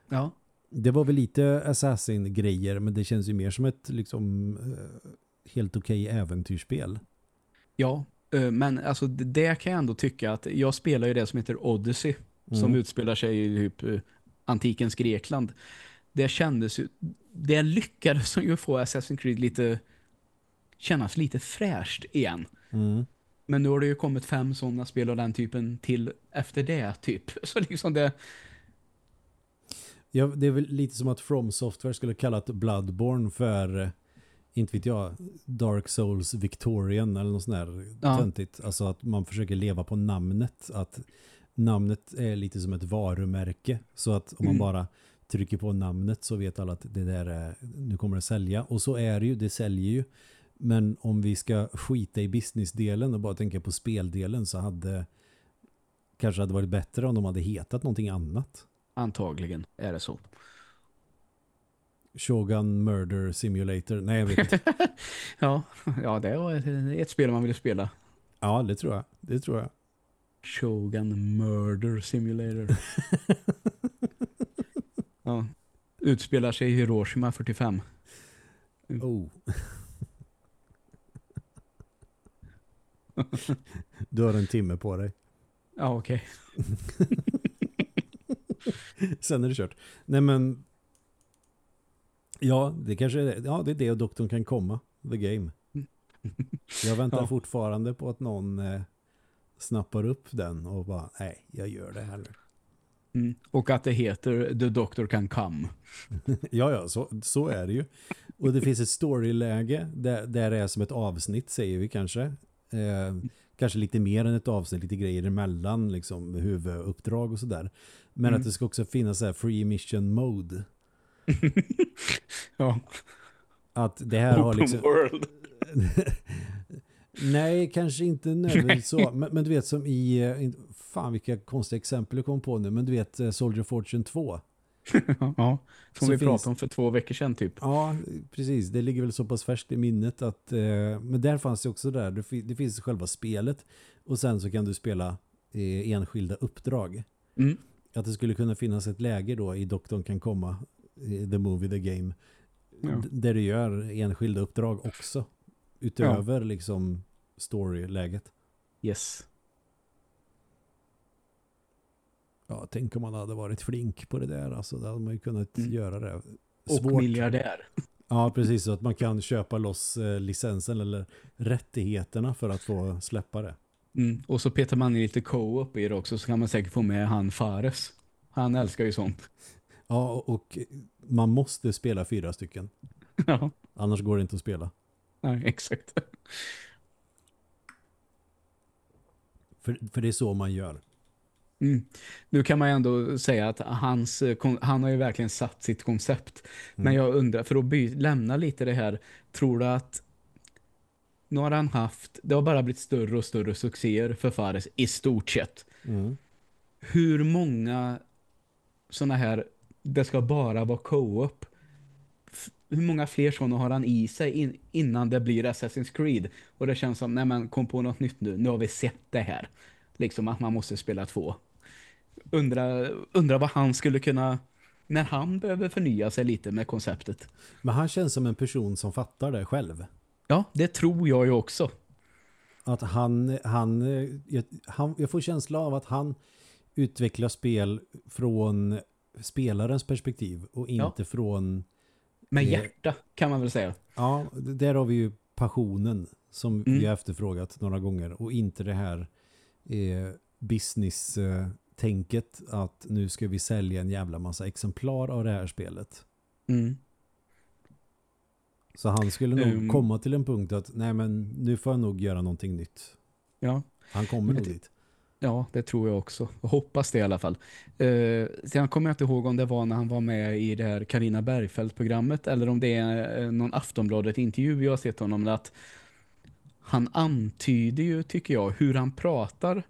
Ja. Det var väl lite Assassin-grejer men det känns ju mer som ett liksom eh, helt okej äventyrsspel. Ja, eh, men alltså det- kan jag ändå tycka att jag spelar ju det som heter Odyssey som Mm. utspelar sig i typ antikens Grekland. Det kändes ju, det lyckades ju få Assassin's Creed lite kännas lite fräscht igen. Mm. Men nu har det ju kommit fem sådana spel av den typen till efter det typ. Så liksom det, Ja, det är väl lite som att From Software skulle kallat Bloodborne för eh, inte vet jag, Dark Souls Victorian eller något sånt där Ja. töntigt. Alltså att man försöker leva på namnet. Att namnet är lite som ett varumärke. Så att om man Mm. bara trycker på namnet så vet alla att det där är, nu kommer det sälja. Och så är det ju, det säljer ju. Men om vi ska skita i businessdelen och bara tänka på speldelen så hade kanske hade varit bättre om de hade hetat någonting annat. antagligen är det så. Shogun Murder Simulator. Nej, jag vet inte. Ja, ja det var ett, ett spel man ville spela. Ja, det tror jag. Det tror jag. Shogun Murder Simulator. ja. Utspelar sig i Hiroshima 45. Oh. Du har en timme på dig. Ja, okej. Sen är det kört. Nej men Ja, det kanske är det. Ja, det är det och doktorn kan komma. The game. Jag väntar Ja. fortfarande på att någon eh, snappar upp den och bara, nej, jag gör det här nu. Mm. Och att det heter The Doctor Can Come. Ja, ja, så, så är det ju. Och det finns ett storyläge där, där det är som ett avsnitt, säger vi kanske. Eh, kanske lite mer än ett avsnitt, lite grejer emellan, liksom huvuduppdrag och sådär. Men Mm. att det ska också finnas så här free mission mode. Ja. Att det här har liksom... world. Nej, kanske inte nödvändigtvis så. Men, men du vet som i... eh, Fan vilka konstiga exempel jag kom på nu. Men du vet eh, Soldier Fortune 2. ja, som Så vi finns- pratade om för två veckor sedan typ. Ja, precis. Det ligger väl så pass färskt i minnet att... Eh, men där fanns det också där. Det, det finns själva spelet. Och sen så kan du spela eh, enskilda uppdrag. Mm. Att det skulle kunna finnas ett läge då i Doktorn kan komma i The Movie, The Game. Ja. Där du gör enskilda uppdrag också. Utöver liksom storyläget. Yes. Ja, tänk om man hade varit flink på det där. Alltså, då hade man ju kunnat Mm. göra det. Och Svårt. miljardär. Ja, precis. Så att man kan köpa loss eh, licensen eller rättigheterna för att få släppa det. Mm. Och så petar man in lite co-op i det också så kan man säkert få med han Fares. Han älskar ju sånt. Ja, och man måste spela fyra stycken. ja, Annars går det inte att spela. nej, exakt. För, för det är så man gör. Mm. Nu kan man ändå säga att hans, eh, han har ju verkligen satt sitt koncept. Men Mm. jag undrar, för att by- lämna lite det här, tror du att nu har han haft, det har bara blivit större och större succéer för Fares i stort sett. Mm. Hur många såna här, det ska bara vara co-op, hur många fler sådana har han i sig in, innan det blir Assassin's Creed? Och det känns som, nej men kom på något nytt nu, nu har vi sett det här. Liksom att man måste spela två. Undra, undra vad han skulle kunna, när han behöver förnya sig lite med konceptet. Men han känns som en person som fattar det själv. Ja, det tror jag ju också. Att han, han, jag, han, jag får känsla av att han utvecklar spel från spelarens perspektiv och inte Ja. från Med hjärta kan man väl säga. Ja, där har vi ju passionen som Mm. vi har efterfrågat några gånger och inte det här eh, business-tänket att nu ska vi sälja en jävla massa exemplar av det här spelet. Mm. Så han skulle nog Um, komma till en punkt att nej men nu får jag nog göra någonting nytt. Ja, Han kommer nog dit ja, det tror jag också. Jag hoppas det i alla fall. Eh, sen kommer jag inte ihåg om det var när han var med i det här Karina Bergfeldt-programmet eller om det är eh, någon Aftonbladet-intervju jag har sett honom att han antyder ju, tycker jag, hur han pratar.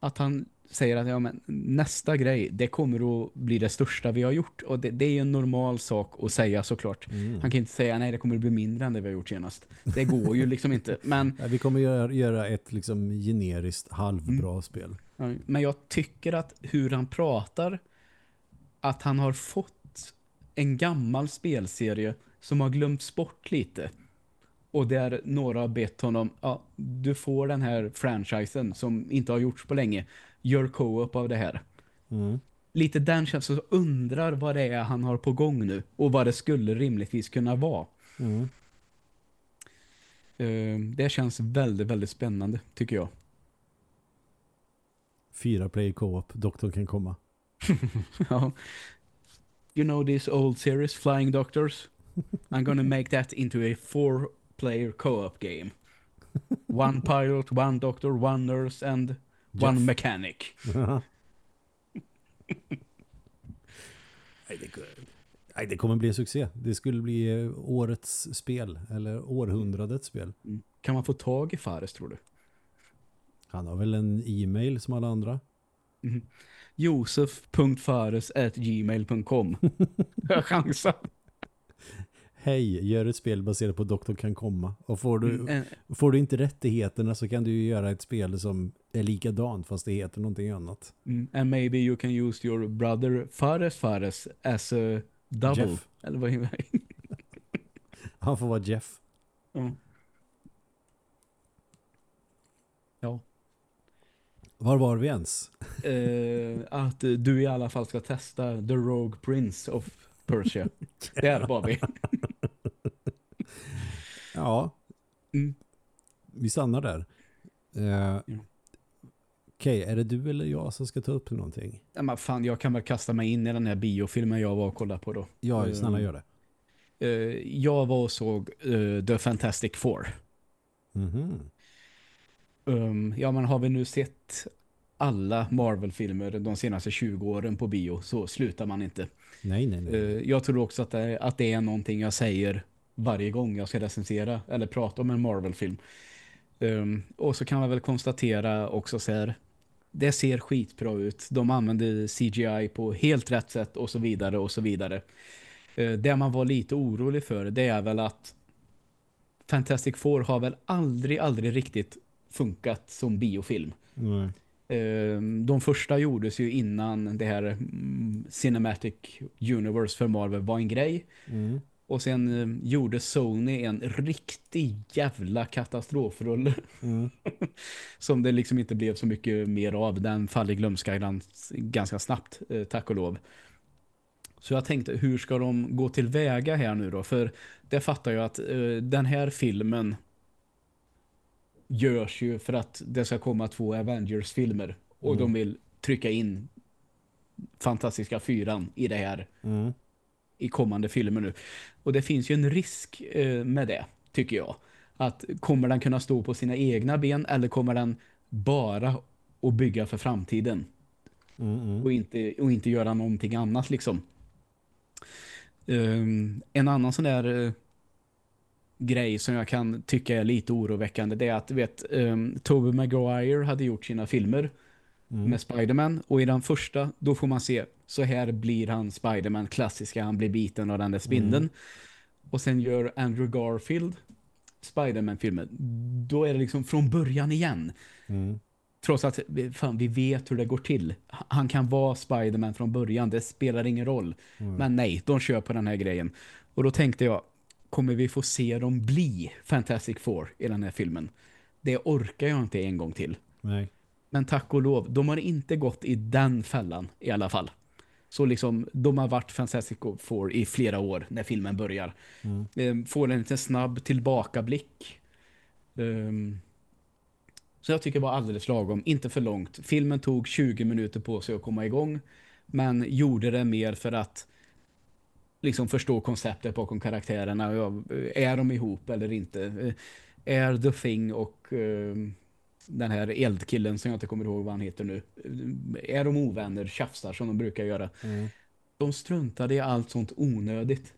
Att han säger att ja, men nästa grej, det kommer att bli det största vi har gjort. Och det, det är en normal sak att säga såklart. Mm. Han kan inte säga nej, det kommer att bli mindre än det vi har gjort senast. Det går ju liksom inte. Men, Ja, Vi kommer göra, göra ett liksom generiskt halvbra Mm. spel. ja, men jag tycker att hur han pratar, att han har fått en gammal spelserie som har glömts bort lite. Och där några har bett honom, ja, du får den här franchisen som inte har gjorts på länge. Gör co-op av det här. Mm. Lite den känslan, så undrar vad det är han har på gång nu. Och vad det skulle rimligtvis kunna vara. Mm. Eh, Det känns väldigt, väldigt spännande tycker jag. Fyra player co-op, doktorn kan komma. Ja. you know this old series, Flying Doctors? I'm gonna make that into a four-player co-op game. One pilot, one doctor, one nurse and one mechanic. nej, det, nej, det kommer bli en succé. Det skulle bli eh, årets spel, eller århundradets spel. Mm. Kan man få tag i Fares tror du? Han har väl en e-mail som alla andra. Mm. Josef.fares.gmail.com Jag chansar. Hej, gör ett spel baserat på doktorn kan komma. Och får du, Mm, eh, får du inte rättigheterna så kan du ju göra ett spel som är likadant fast det heter någonting annat. mm, And maybe you can use your brother Fares Fares as a double. Jeff. Eller vad är det? Han får vara Jeff. Ja. Ja. Var var vi ens? Eh, att du i alla fall ska testa The Rogue Prince of Persia. Där var vi. Ja, Mm. vi stannar där. Eh, Okej, är det du eller jag som ska ta upp någonting? Ja, men fan, jag kan väl kasta mig in i den här biofilmen jag var och kollade på då. Ja, Eh, snälla gör det. Eh, jag var och såg eh, The Fantastic Four. Mhm. Um, ja, men har vi nu sett alla Marvel-filmer de senaste 20 åren på bio så slutar man inte. Nej, nej, nej. Eh, jag tror också att det, att det är någonting jag säger varje gång jag ska recensera eller prata om en Marvel-film. Um, och så kan man väl konstatera också så här, det ser skitbra ut. De använder CGI på helt rätt sätt och så vidare och så vidare. Uh, det man var lite orolig för det är väl att Fantastic Four har väl aldrig, aldrig riktigt funkat som biofilm. Nej. Eh, De första gjordes ju innan det här mm, Cinematic Universe för Marvel var en grej. Mm. Och sen eh, gjorde Sony en riktig jävla katastrofrulle Mm. som det liksom inte blev så mycket mer av. Den faller glömska gans- ganska snabbt, eh, tack och lov. Så jag tänkte, hur ska de gå tillväga här nu då? För det fattar jag att eh, den här filmen görs ju för att det ska komma två Avengers-filmer. Och Mm. de vill trycka in fantastiska fyran i det här Mm. I kommande filmer nu. Och det finns ju en risk eh, med det, tycker jag. Att kommer den kunna stå på sina egna ben eller kommer den bara att bygga för framtiden Mm. Mm. och inte, och inte göra någonting annat liksom. Um, en annan sån där uh, grej som jag kan tycka är lite oroväckande det är att vet, um, Tobey Maguire hade gjort sina filmer Mm. med Spiderman och i den första då får man se så här blir han Spiderman klassiska, han blir biten av den där spindeln. Och sen gör Andrew Garfield Spiderman-filmen. Då är det liksom från början igen. Mm. Trots att fan, vi vet hur det går till. Han kan vara Spiderman från början, det spelar ingen roll. Men nej, de kör på den här grejen. Och då tänkte jag, kommer vi få se dem bli Fantastic Four i den här filmen? Det orkar jag inte en gång till. Nej. Men tack och lov, de har inte gått i den fällan i alla fall. Så liksom, de har varit Fantastic Four i flera år när filmen börjar. Mm. Eh, Får en lite snabb tillbakablick. Ehm, Så jag tycker det var alldeles lagom, inte för långt. Filmen tog 20 minuter på sig att komma igång. Men gjorde det mer för att liksom förstå konceptet bakom karaktärerna. Är de ihop eller inte? Är The Thing och eh, den här eldkillen som jag inte kommer ihåg vad han heter nu. Är de ovänner, tjafsar som de brukar göra. Mm. De struntade i allt sånt onödigt.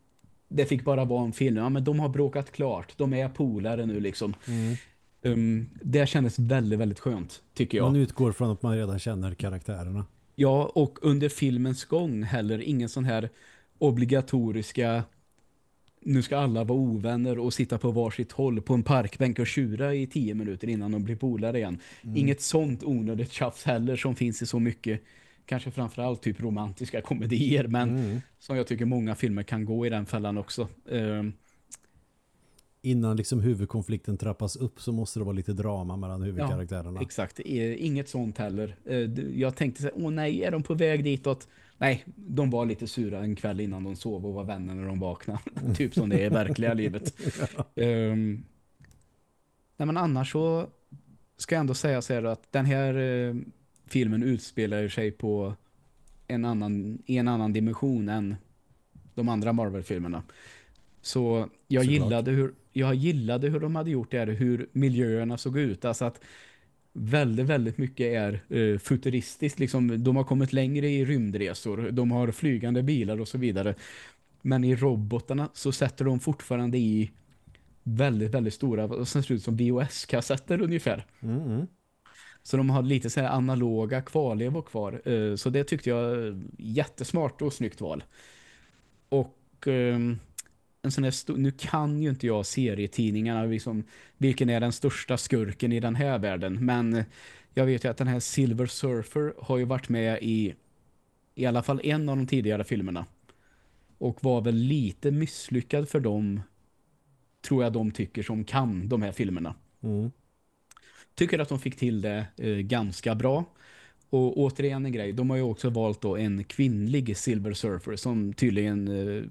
Det fick bara vara en film. Ja, men de har bråkat klart. De är polare nu liksom. Mm. Um, det kändes väldigt, väldigt skönt, tycker jag. Man utgår från att man redan känner karaktärerna. Ja, och under filmens gång heller ingen sån här obligatoriska nu ska alla vara ovänner och sitta på varsitt håll på en parkbänk och tjura i tio minuter innan de blir polare igen. Inget sånt onödigt tjafs heller som finns i så mycket kanske framförallt typ romantiska komedier men Mm. som jag tycker många filmer kan gå i den fällan också. Ehm, Innan liksom huvudkonflikten trappas upp så måste det vara lite drama mellan huvudkaraktärerna. Exakt, Eh, inget sånt heller. Eh, Jag tänkte så här, åh nej, är de på väg ditåt? Nej, de var lite sura en kväll innan de sov och var vänner när de vaknade. typ som det är i verkliga livet. Ehm, nej men annars så ska jag ändå säga så här att den här eh, filmen utspelar sig på en annan, i en annan dimension än de andra Marvel-filmerna. Så jag Såklart. gillade, hur, jag gillade hur de hade gjort det här, hur miljöerna såg ut. Alltså att väldigt, väldigt mycket är eh, futuristiskt. Liksom, de har kommit längre i rymdresor, de har flygande bilar och så vidare. Men i robotarna så sätter de fortfarande i väldigt, väldigt stora, och sen ser ut som VHS-kassetter ungefär. Mm. Så de har lite så här analoga kvarlevor kvar. Eh, Så det tyckte jag jättesmart och snyggt val. Och ehm, en sån här nu kan ju inte jag serietidningarna liksom, vilken är den största skurken i den här världen. Men jag vet ju att den här Silver Surfer har ju varit med i i alla fall en av de tidigare filmerna. Och var väl lite misslyckad för dem tror jag de tycker som kan de här filmerna Mm. tycker att de fick till det eh, ganska bra. Och återigen en grej, de har ju också valt då en kvinnlig Silver Surfer som tydligen eh,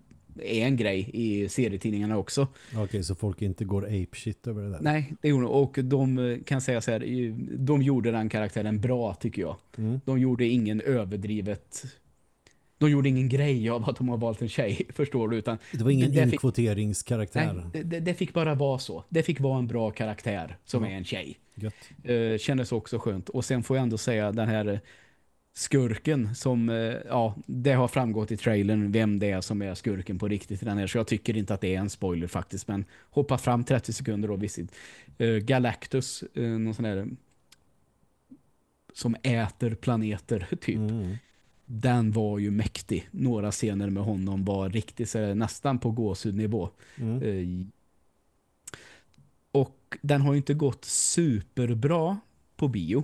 är en grej i serietidningarna också. Okej, så folk inte går ape shit över det där. Nej, det gjorde de. Och de eh, kan säga så här, de gjorde den karaktären bra tycker jag. Mm. De gjorde ingen överdrivet de gjorde ingen grej av att de har valt en tjej, förstår du? Utan Det var ingen det inkvoteringskaraktär. nej, det- det, fick bara vara så. Det fick vara en bra karaktär som Ja. är en tjej. Gött. Eh, kändes också skönt. Och sen får jag ändå säga den här skurken som, eh, ja, det har framgått i trailern vem det är som är skurken på riktigt i den här. Så jag tycker inte att det är en spoiler faktiskt. Men hoppa fram 30 sekunder och visit. Eh, Galactus, eh, någon sån här som äter planeter typ. Mm. Den var ju mäktig. Några scener med honom var riktigt så nästan på gåshudnivå. Mm. Och den har ju inte gått superbra på bio.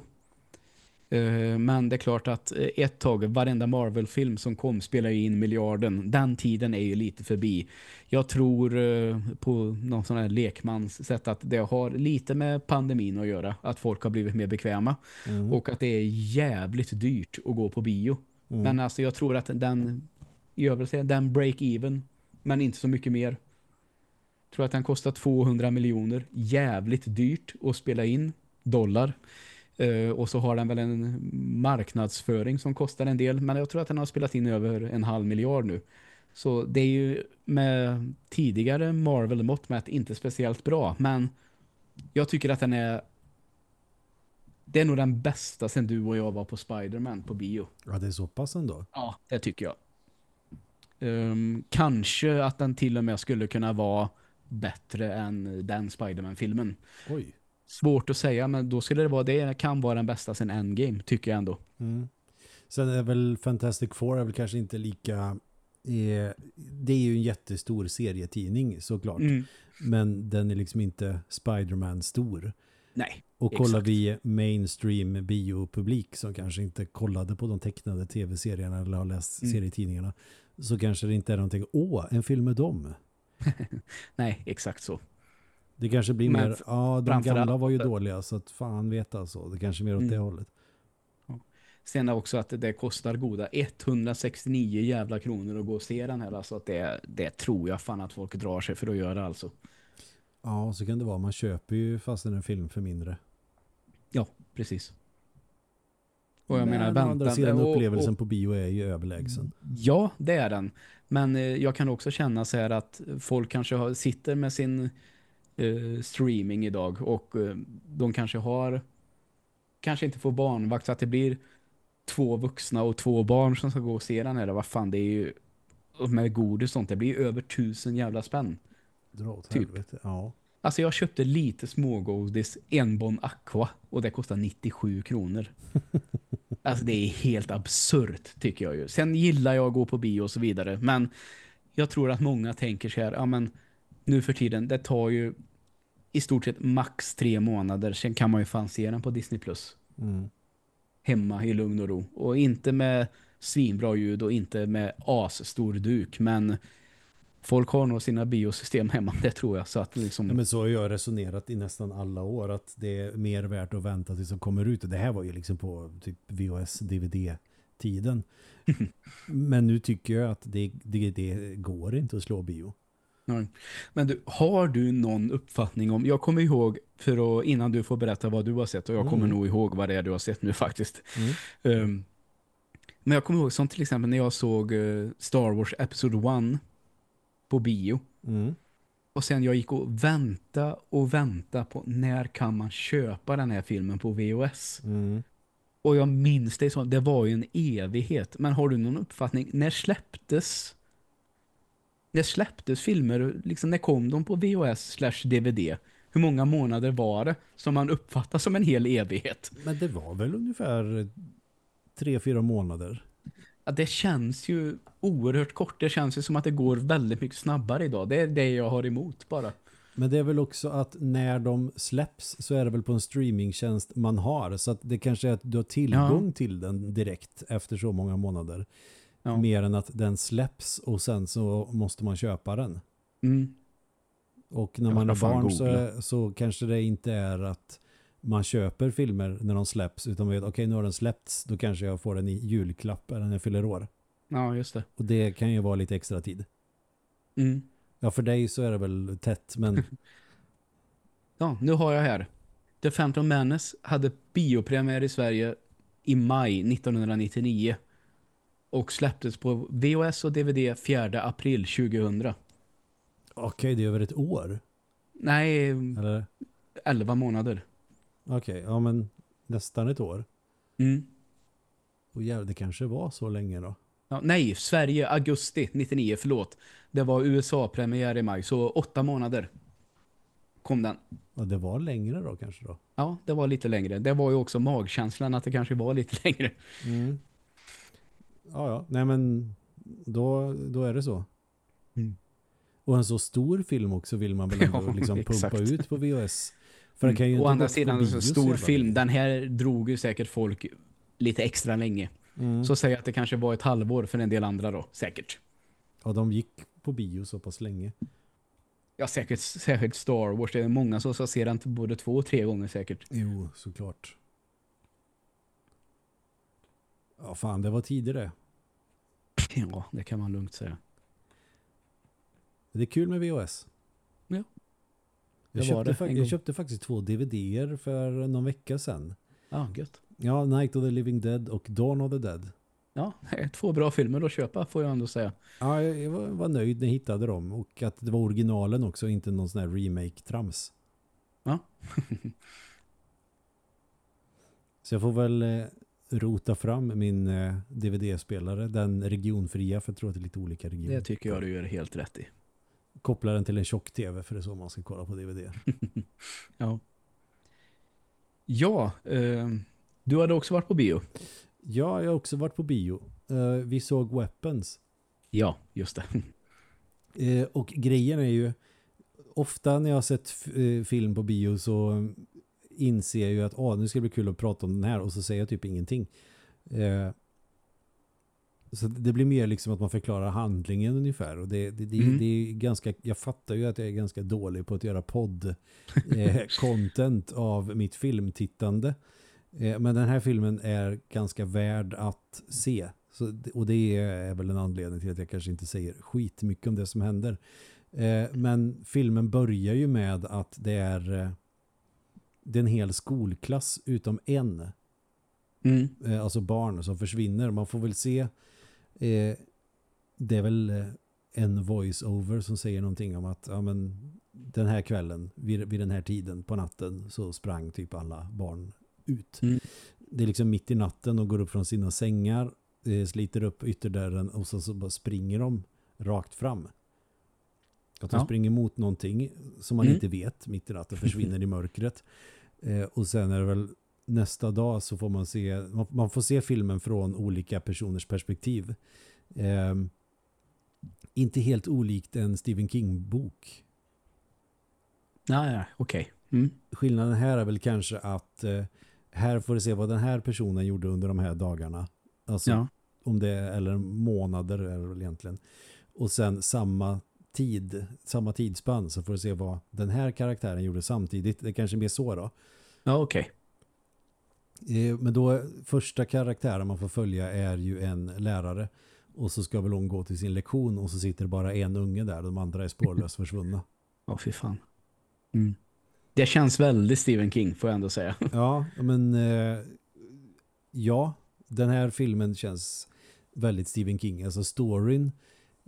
Eh, Men det är klart att eh, ett tag, varenda Marvel-film som kom spelar ju in miljarden. Den tiden är ju lite förbi. Jag tror eh, på någon sån här lekmans sätt att det har lite med pandemin att göra. Att folk har blivit mer bekväma. Mm. Och att det är jävligt dyrt att gå på bio. Mm. Men alltså jag tror att den i övrigt den break even men inte så mycket mer. Tror att den kostar 200 miljoner. Jävligt dyrt att spela in dollar. Eh, och så har den väl en marknadsföring som kostar en del. Men jag tror att den har spelat in över en halv miljard nu. Så det är ju med tidigare Marvel-mått mätt inte speciellt bra. Men jag tycker att den är det är nog den bästa sen du och jag var på Spider-Man på bio. Ja, det är så pass ändå. Ja, det tycker jag. Ehm, kanske att den till och med skulle kunna vara bättre än den Spider-Man-filmen. Oj. Svårt att säga, men då skulle det vara det kan vara den bästa sen Endgame, tycker jag ändå. Mm. Sen är väl Fantastic Four är väl kanske inte lika... Eh, det är ju en jättestor serietidning såklart. Mm. Men den är liksom inte Spider-Man stor. Nej, Och kollar Exakt. vi mainstream biopublik som kanske inte kollade på de tecknade tv-serierna eller har läst Mm. serietidningarna så kanske det inte är någonting, åh, en film med dem. nej, exakt så. Det kanske blir mer, ja, de gamla var ju dåliga så att fan vet alltså. Det kanske är mer åt Mm. det hållet. Sen också att det kostar goda 169 jävla kronor att gå och se den här. Alltså att det, det tror jag fan att folk drar sig för att göra alltså. Ja, så kan det vara. Man köper ju fast en film för mindre. Ja, precis. Och jag Men menar, å andra sidan och- och- upplevelsen på bio är ju överlägsen. Ja, det är den. Men eh, jag kan också känna så här att folk kanske har, sitter med sin eh, streaming idag och eh, de kanske har kanske inte får barnvakt så att det blir två vuxna och två barn som ska gå och se den här. Vad fan, det är ju med godis och sånt, det blir över tusen jävla spänn. Dra åt Typ. helvete. Ja. Alltså jag köpte lite smågodis, en Bon Aqua och det kostar 97 kronor. Alltså det är helt absurt tycker jag ju. Sen gillar jag att gå på bio och så vidare, men jag tror att många tänker så här, ja men nu för tiden, det tar ju i stort sett max tre månader, sen kan man ju fan se den på Disney+. Plus Mm. hemma i lugn och ro. Och inte med svinbra ljud och inte med asstor duk, men folk har nog sina biosystem hemma, det tror jag. Så att liksom... Ja, men så har jag resonerat i nästan alla år att det är mer värt att vänta tills de kommer ut. Och det här var ju liksom på typ VHS, DVD-tiden. men nu tycker jag att det, det, det går inte att slå bio. Nej. Men du, har du någon uppfattning om, jag kommer ihåg, för att, innan du får berätta vad du har sett, och jag kommer Mm. nog ihåg vad det är du har sett nu faktiskt. Mm. Um, men jag kommer ihåg som till exempel när jag såg eh, Star Wars Episode 1 på bio. Mm. Och sen jag gick och vänta och vänta på när kan man köpa den här filmen på VHS. Mm. Och jag minns det så, det var ju en evighet. Men har du någon uppfattning, när släpptes när släpptes filmer, liksom när kom de på VHS slash DVD? Hur många månader var det som man uppfattar som en hel evighet? Men det var väl ungefär tre, fyra månader. Ja, det känns ju oerhört kort. Det känns ju som att det går väldigt mycket snabbare idag. Det är det jag har emot bara. Men det är väl också att när de släpps så är det väl på en streamingtjänst man har. Så att det kanske är att du har tillgång till den direkt efter så många månader. Ja. Mer än att den släpps och sen så måste man köpa den. Mm. Och när Jag man fan barn så, så kanske det inte är att man köper filmer när de släpps utan man vet okej nu har den släppts då kanske jag får den i julklapp eller när jag fyller år. Ja, just det. Och det kan ju vara lite extra tid. Mm. Ja för dig så är det väl tätt men Ja, nu har jag här. The Phantom Menace hade biopremiär i Sverige i maj 1999 och släpptes på VHS och DVD 4 april 2000. okej det är över ett år. Nej, Eller 11 månader. okej ja men nästan ett år. Mm. Och jävlar det kanske var så länge då. Ja, nej, Sverige augusti 99, förlåt. Det var USA-premiär i maj, så åtta månader kom den. Ja det var längre då kanske då. Ja, det var lite längre. Det var ju också magkänslan att det kanske var lite längre. Mm. Ja ja nej men då, då är det så. Mm. Och en så stor film också vill man väl ändå Ja, liksom pumpa ut på VHS. För det kan ju Mm. Å andra sidan, bio så stor film, den här drog ju säkert folk lite extra länge. Mm. Så säg att det kanske var ett halvår för en del andra då, säkert. Ja, de gick på bio så pass länge. Ja, säkert, särskilt Star Wars. Det är många som ska se den både två och tre gånger säkert. Jo, såklart. Ja, fan, det var tidigare. Ja, det kan man lugnt säga. Det är kul med VHS. Ja. Jag köpte, jag gång. köpte faktiskt två DVDer för någon vecka sedan. Ja, gött. Ja, Night of the Living Dead och Dawn of the Dead. Ja, två bra filmer att köpa får jag ändå säga. Ja, jag, jag var, var nöjd när jag hittade dem. Och att det var originalen också, inte någon sån här remake-trams. Ja. Så jag får väl eh, rota fram min eh, DVD-spelare, den regionfria, för jag tror att det är lite olika regioner. Det tycker jag du gör helt rätt i. Koppla den till en tjock-tv, för det är så man ska kolla på DVD. Ja. Ja, eh, du hade också varit på bio. Ja, jag har också varit på bio. Eh, vi såg Weapons. Ja, just det. Eh, och grejen är ju, ofta när jag har sett eh, film på bio så inser jag ju att ah, nu ska det bli kul att prata om den här och så säger jag typ ingenting. Eh, så det blir mer liksom att man förklarar handlingen ungefär och det, det, det, Mm. det är ganska, jag fattar ju att jag är ganska dålig på att göra podd eh, av mitt filmtittande. Eh, men den här filmen är ganska värd att se. Så, och det är väl en anledning till att jag kanske inte säger skit mycket om det som händer. Eh, men filmen börjar ju med att det är, eh, det är en hel skolklass utom en Mm. eh, alltså barn som försvinner. Man får väl se, eh, det är väl eh, en voice-over som säger någonting om att ja, men, den här kvällen, vid, vid den här tiden på natten så sprang typ alla barn ut. Mm. Det är liksom mitt i natten och går upp från sina sängar, eh, sliter upp ytterdörren och så, så bara springer de rakt fram. Att de Ja. springer mot någonting som man Mm. inte vet mitt i natten, försvinner i mörkret. Eh, och sen är det väl nästa dag så får man se, man, man får se filmen från olika personers perspektiv. Eh, inte helt olikt en Stephen King-bok. Ja, ja, okej. Mm. Skillnaden här är väl kanske att eh, här får du se vad den här personen gjorde under de här dagarna. Alltså Ja. om det är, eller månader är det väl egentligen. Och sen samma tid, samma tidsspann så får du se vad den här karaktären gjorde samtidigt. Det kanske mer så då. Ja, okej. Eh, Men då första karaktären man får följa är ju en lärare. Och så ska väl hon gå till sin lektion och så sitter bara en unge där. De andra är spårlöst försvunna. Ja, fy fan. Mm. Det känns väldigt Stephen King, får jag ändå säga. Ja, men eh, ja, den här filmen känns väldigt Stephen King. Alltså storyn,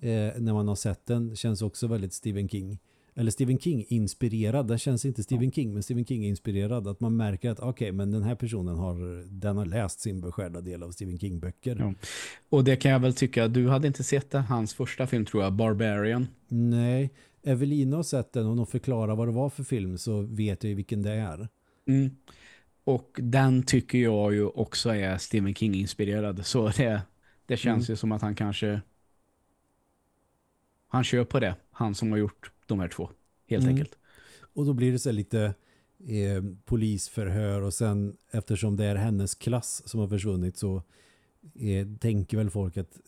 eh, när man har sett den, känns också väldigt Stephen King. Eller Stephen King-inspirerad. Den känns inte Stephen King, men Stephen King-inspirerad. Att man märker att okej, men den här personen har, den har läst sin beskärda del av Stephen King-böcker. Ja. Och det kan jag väl tycka, du hade inte sett det, hans första film tror jag, Barbarian. Nej, Evelina har sett den och hon förklarar vad det var för film så vet jag ju vilken det är. Mm. Och den tycker jag ju också är Stephen King-inspirerad. Så det, det känns Mm. ju som att han kanske han kör på det. Han som har gjort de här två, helt Mm. enkelt. Och då blir det så lite eh, polisförhör och sen eftersom det är hennes klass som har försvunnit så eh, tänker väl folk att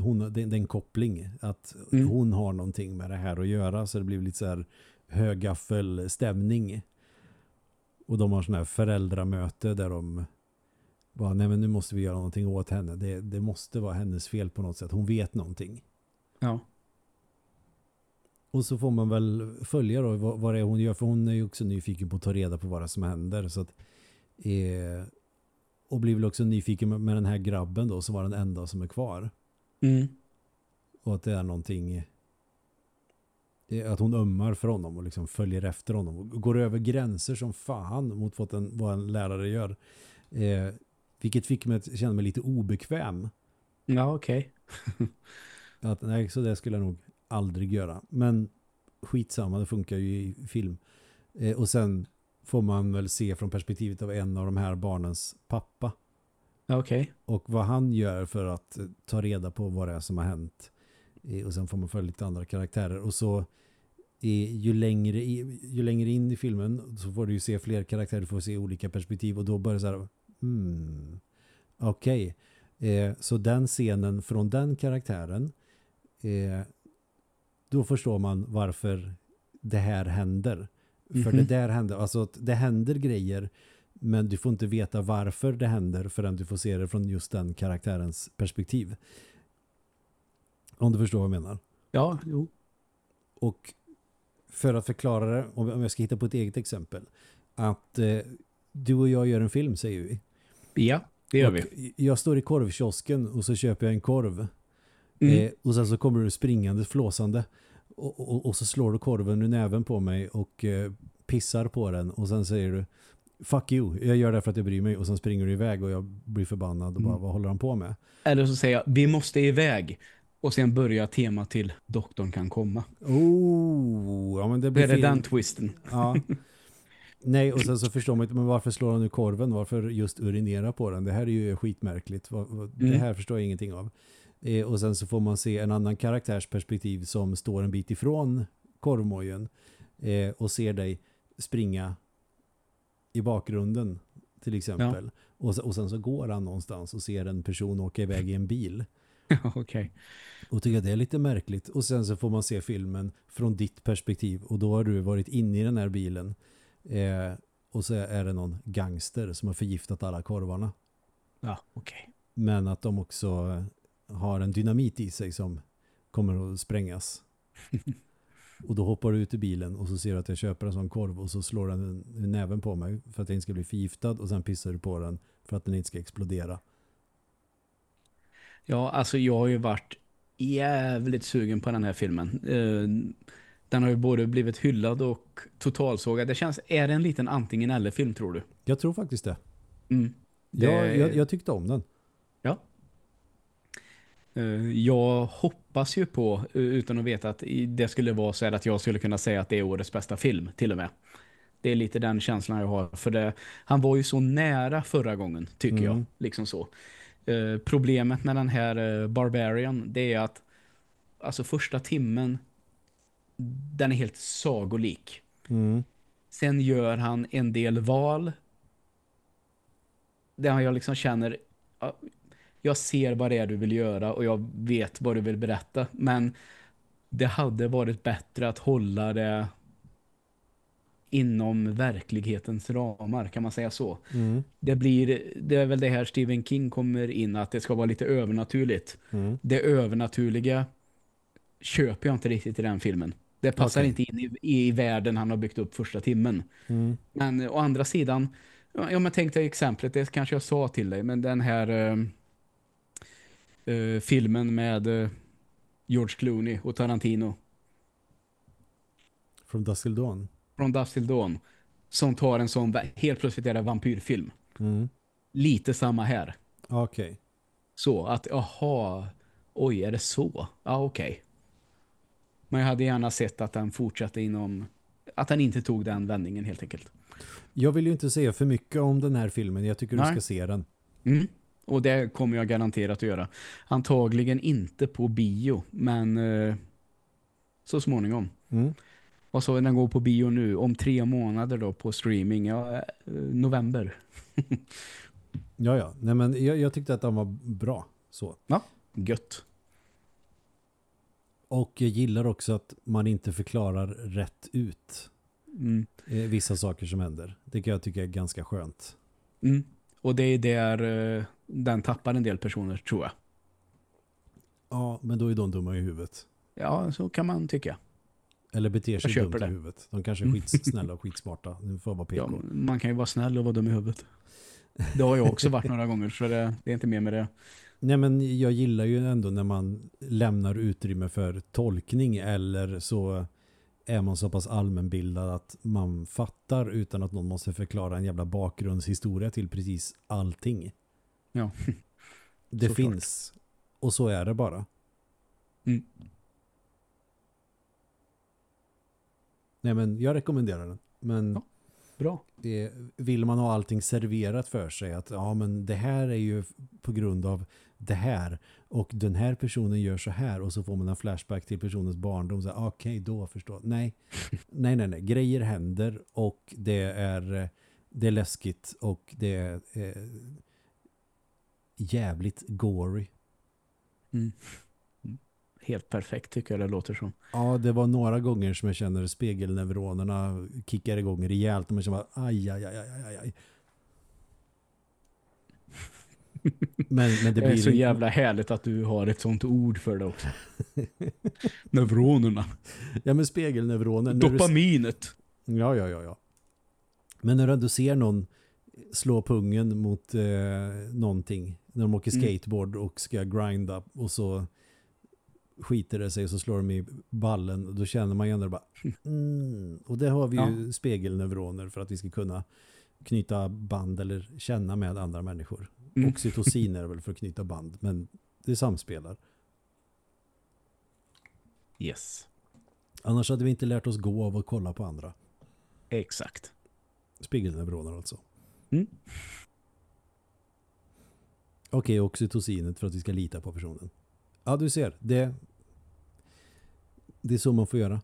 hon, det, det är en koppling att Mm. hon har någonting med det här att göra så det blir lite så här högaffelstämning. Och de har sån här föräldramöte där de bara, nej men nu måste vi göra någonting åt henne. Det, det måste vara hennes fel på något sätt. Hon vet någonting. Ja. Och så får man väl följa då vad, vad det är hon gör. För hon är ju också nyfiken på att ta reda på vad som händer. Så att, eh, och blir väl också nyfiken med, med den här grabben då som var den enda som är kvar. Mm. Och att det är någonting att hon ömmar för honom och liksom följer efter honom och går över gränser som fan mot vad en, vad en lärare gör. Eh, vilket fick mig att känna mig lite obekväm. Ja, okej. Att, nej, så det skulle jag nog aldrig göra. Men skitsamma, det funkar ju i film. Eh, och sen får man väl se från perspektivet av en av de här barnens pappa. Okej. Och vad han gör för att eh, ta reda på vad det är som har hänt. Eh, och sen får man följa lite andra karaktärer. Och så eh, ju, längre ju längre in i filmen så får du ju se fler karaktärer. Du får se olika perspektiv. Och då börjar det så här, hmm, okej. Eh, så den scenen från den karaktären eh, då förstår man varför det här händer. För Mhm. det där händer, alltså att det händer grejer men du får inte veta varför det händer förrän du får se det från just den karaktärens perspektiv. Om du förstår vad jag menar. Ja, jo. Och för att förklara det, om om jag ska hitta på ett eget exempel, att eh, du och jag gör en film säger vi. Ja, det gör och vi. Jag står i korvkiosken och så köper jag en korv. Mm. Eh, och sen så kommer du springande, flåsande. Och, och, och så slår du korven ur näven på mig och eh, pissar på den. Och sen säger du, fuck you, jag gör det för att jag bryr mig. Och sen springer du iväg och jag blir förbannad och bara, Mm. vad håller han på med? Eller så säger jag, vi måste iväg. Och sen börjar temat till doktorn kan komma. Oh, ja men det blir är det fel. den twisten. Ja. Nej, och sen så förstår man inte, men varför slår han nu korven? Varför just urinera på den? Det här är ju skitmärkligt. Det Mm. här förstår jag ingenting av. Eh, och sen så får man se en annan karaktärs perspektiv som står en bit ifrån korvmojen eh, och ser dig springa i bakgrunden till exempel. Och, så- och sen så går han någonstans och ser en person åka iväg i en bil. Ja, okej. Och tycker att det är lite märkligt. Och sen så får man se filmen från ditt perspektiv. Och då har du varit inne i den här bilen. Eh, och så är det någon gangster som har förgiftat alla korvarna. Ja, okej. Men att de också har en dynamit i sig som kommer att sprängas. och då hoppar du ut i bilen och så ser du att jag köper en sån korv och så slår den en- en näven på mig för att inte ska bli förgiftad och sen pissar du på den för att den inte ska explodera. Ja, alltså jag har ju varit jävligt sugen på den här filmen. Eh, den har ju både blivit hyllad och totalsågad. Det känns, är det en liten antingen eller film tror du? Jag tror faktiskt det. Mm. Det- Jag, jag, jag tyckte om den. Eh, Jag hoppas ju på, eh, utan att veta att det skulle vara så att jag skulle kunna säga att det är årets bästa film till och med. Det är lite den känslan jag har. För det, han var ju så nära förra gången, tycker Mm. jag. Liksom så. Eh, problemet med den här eh, Barbarian, det är att alltså första timmen, den är helt sagolik. Mm. Sen gör han en del val där jag liksom känner jag ser vad det är du vill göra och jag vet vad du vill berätta men det hade varit bättre att hålla det inom verklighetens ramar kan man säga så. Mm. Det blir det är väl det här Stephen King kommer in att det ska vara lite övernaturligt. Mm. Det övernaturliga köper jag inte riktigt i den filmen. Det passar Okej. inte in i, i världen han har byggt upp första timmen. Mm. Men eh, å andra sidan, ja men tänk dig exemplet, det kanske jag sa till dig, men den här eh, filmen med eh, George Clooney och Tarantino From Dusk Till Dawn. från Dust Till Dawn som tar en sån, helt plötsligt är det vampyrfilm. Mm. Lite samma här. Okej. Så att, aha, oj är det så? Ja okej. Men jag hade gärna sett att den fortsatte inom, att den inte tog den vändningen helt enkelt. Jag vill ju inte säga för mycket om den här filmen. Jag tycker Nej. du ska se den. Mm. Och det kommer jag garanterat att göra. Antagligen inte på bio, men eh, så småningom. Mm. Vad sa vi, den går på bio nu? Om tre månader då på streaming. Ja, eh, november. Ja, ja. Nej, men jag, jag tyckte att den var bra. Så. Gött. Och jag gillar också att man inte förklarar rätt ut Mm. eh, vissa saker som händer. Det kan jag tycka är ganska skönt. Mm. Och det är där eh, den tappar en del personer, tror jag. Ja, men då är de dumma i huvudet. Ja, så kan man tycka. Eller beter sig dumt det. i huvudet. De kanske är Mm. skitsnälla och skitsmarta. Nu får vara Ja, man kan ju vara snäll och vara dum i huvudet. Det har jag också varit några gånger, så det, det är inte mer med det. Nej men jag gillar ju ändå när man lämnar utrymme för tolkning eller så är man så pass allmänbildad att man fattar utan att någon måste förklara en jävla bakgrundshistoria till precis allting. Ja. Det Såklart. finns. Och så är det bara. Mm. Nej men jag rekommenderar den. Men Ja. Bra. eh, vill man ha allting serverat för sig att ja men det här är ju på grund av det här. Och den här personen gör så här och så får man en flashback till personens barndom. Okej då förstår. Nej. Nej nej nej. Grejer händer och det är eh, det är läskigt och det är eh, jävligt gory. Mm. Helt perfekt tycker jag det låter som. ja det var några gånger som jag känner spegelneuronerna kickar igång rejält och man känner bara, aj aj aj aj aj men, men det Det blir är så jävla härligt att du har ett sånt ord för det också. Neuronerna. Ja men spegelneuroner. du- Dopaminet. Ja, ja, ja, ja. Men när du ser någon slå pungen mot eh, någonting. När de åker Mm. skateboard och ska grinda och så skiter det sig och så slår de i ballen. Då känner man ju ändå bara mm. Och det har vi ju spegelneuroner för att vi ska kunna knyta band eller känna med andra människor. Mm. Oxytocin är det väl för att knyta band. Men det samspelar. Yes. Annars hade vi inte lärt oss gå av att kolla på andra. Exakt. Spegelneuroner alltså. Mm. Okej, oxytocinet för att vi ska lita på personen. Ja, du ser. Det, det är så man får göra.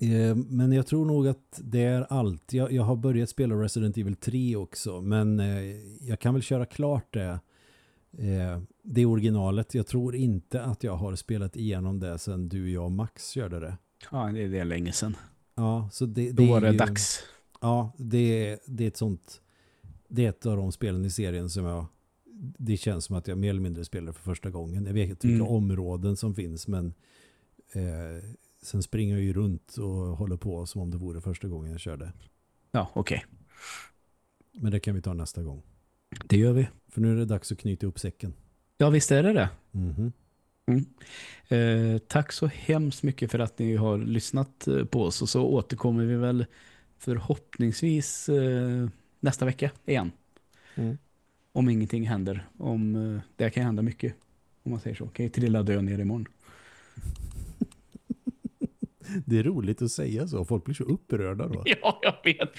Eh, Men jag tror nog att det är allt. Jag, jag har börjat spela Resident Evil 3 också. Men eh, jag kan väl köra klart det. Eh, Det originalet. Jag tror inte att jag har spelat igenom det sen du, jag och Max körde det. Ja, det är det länge sedan. Ja, så det, Då det var är det ju- dags. Ja, det, är- det är ett sånt det är ett av de spelen i serien som jag det känns som att jag mer eller mindre spelar för första gången. Jag vet vilka Mm. områden som finns men eh, sen springer jag ju runt och håller på som om det vore första gången jag körde. Ja, okej. Men det kan vi ta nästa gång. Det gör vi. För nu är det dags att knyta upp säcken. Ja, visst är det det. Mhm. Eh, tack så hemskt mycket för att ni har lyssnat eh, på oss och så återkommer vi väl förhoppningsvis eh, nästa vecka igen. Mm. Om ingenting händer. Om, eh, det kan hända mycket. Om man säger så. Kan ju trilla dö ner imorgon. Det är roligt att säga så. Folk blir så upprörda då. Ja, jag vet.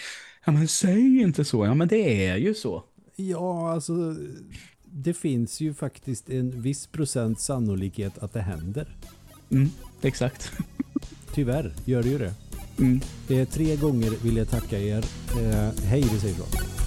Ja, men säg inte så. Ja, men det är ju så. Ja, alltså det finns ju faktiskt en viss procent sannolikhet att det händer. Mm, exakt. Tyvärr gör det ju det. Mm. Eh, tre gånger vill jag tacka er. Eh, hej, det säger så.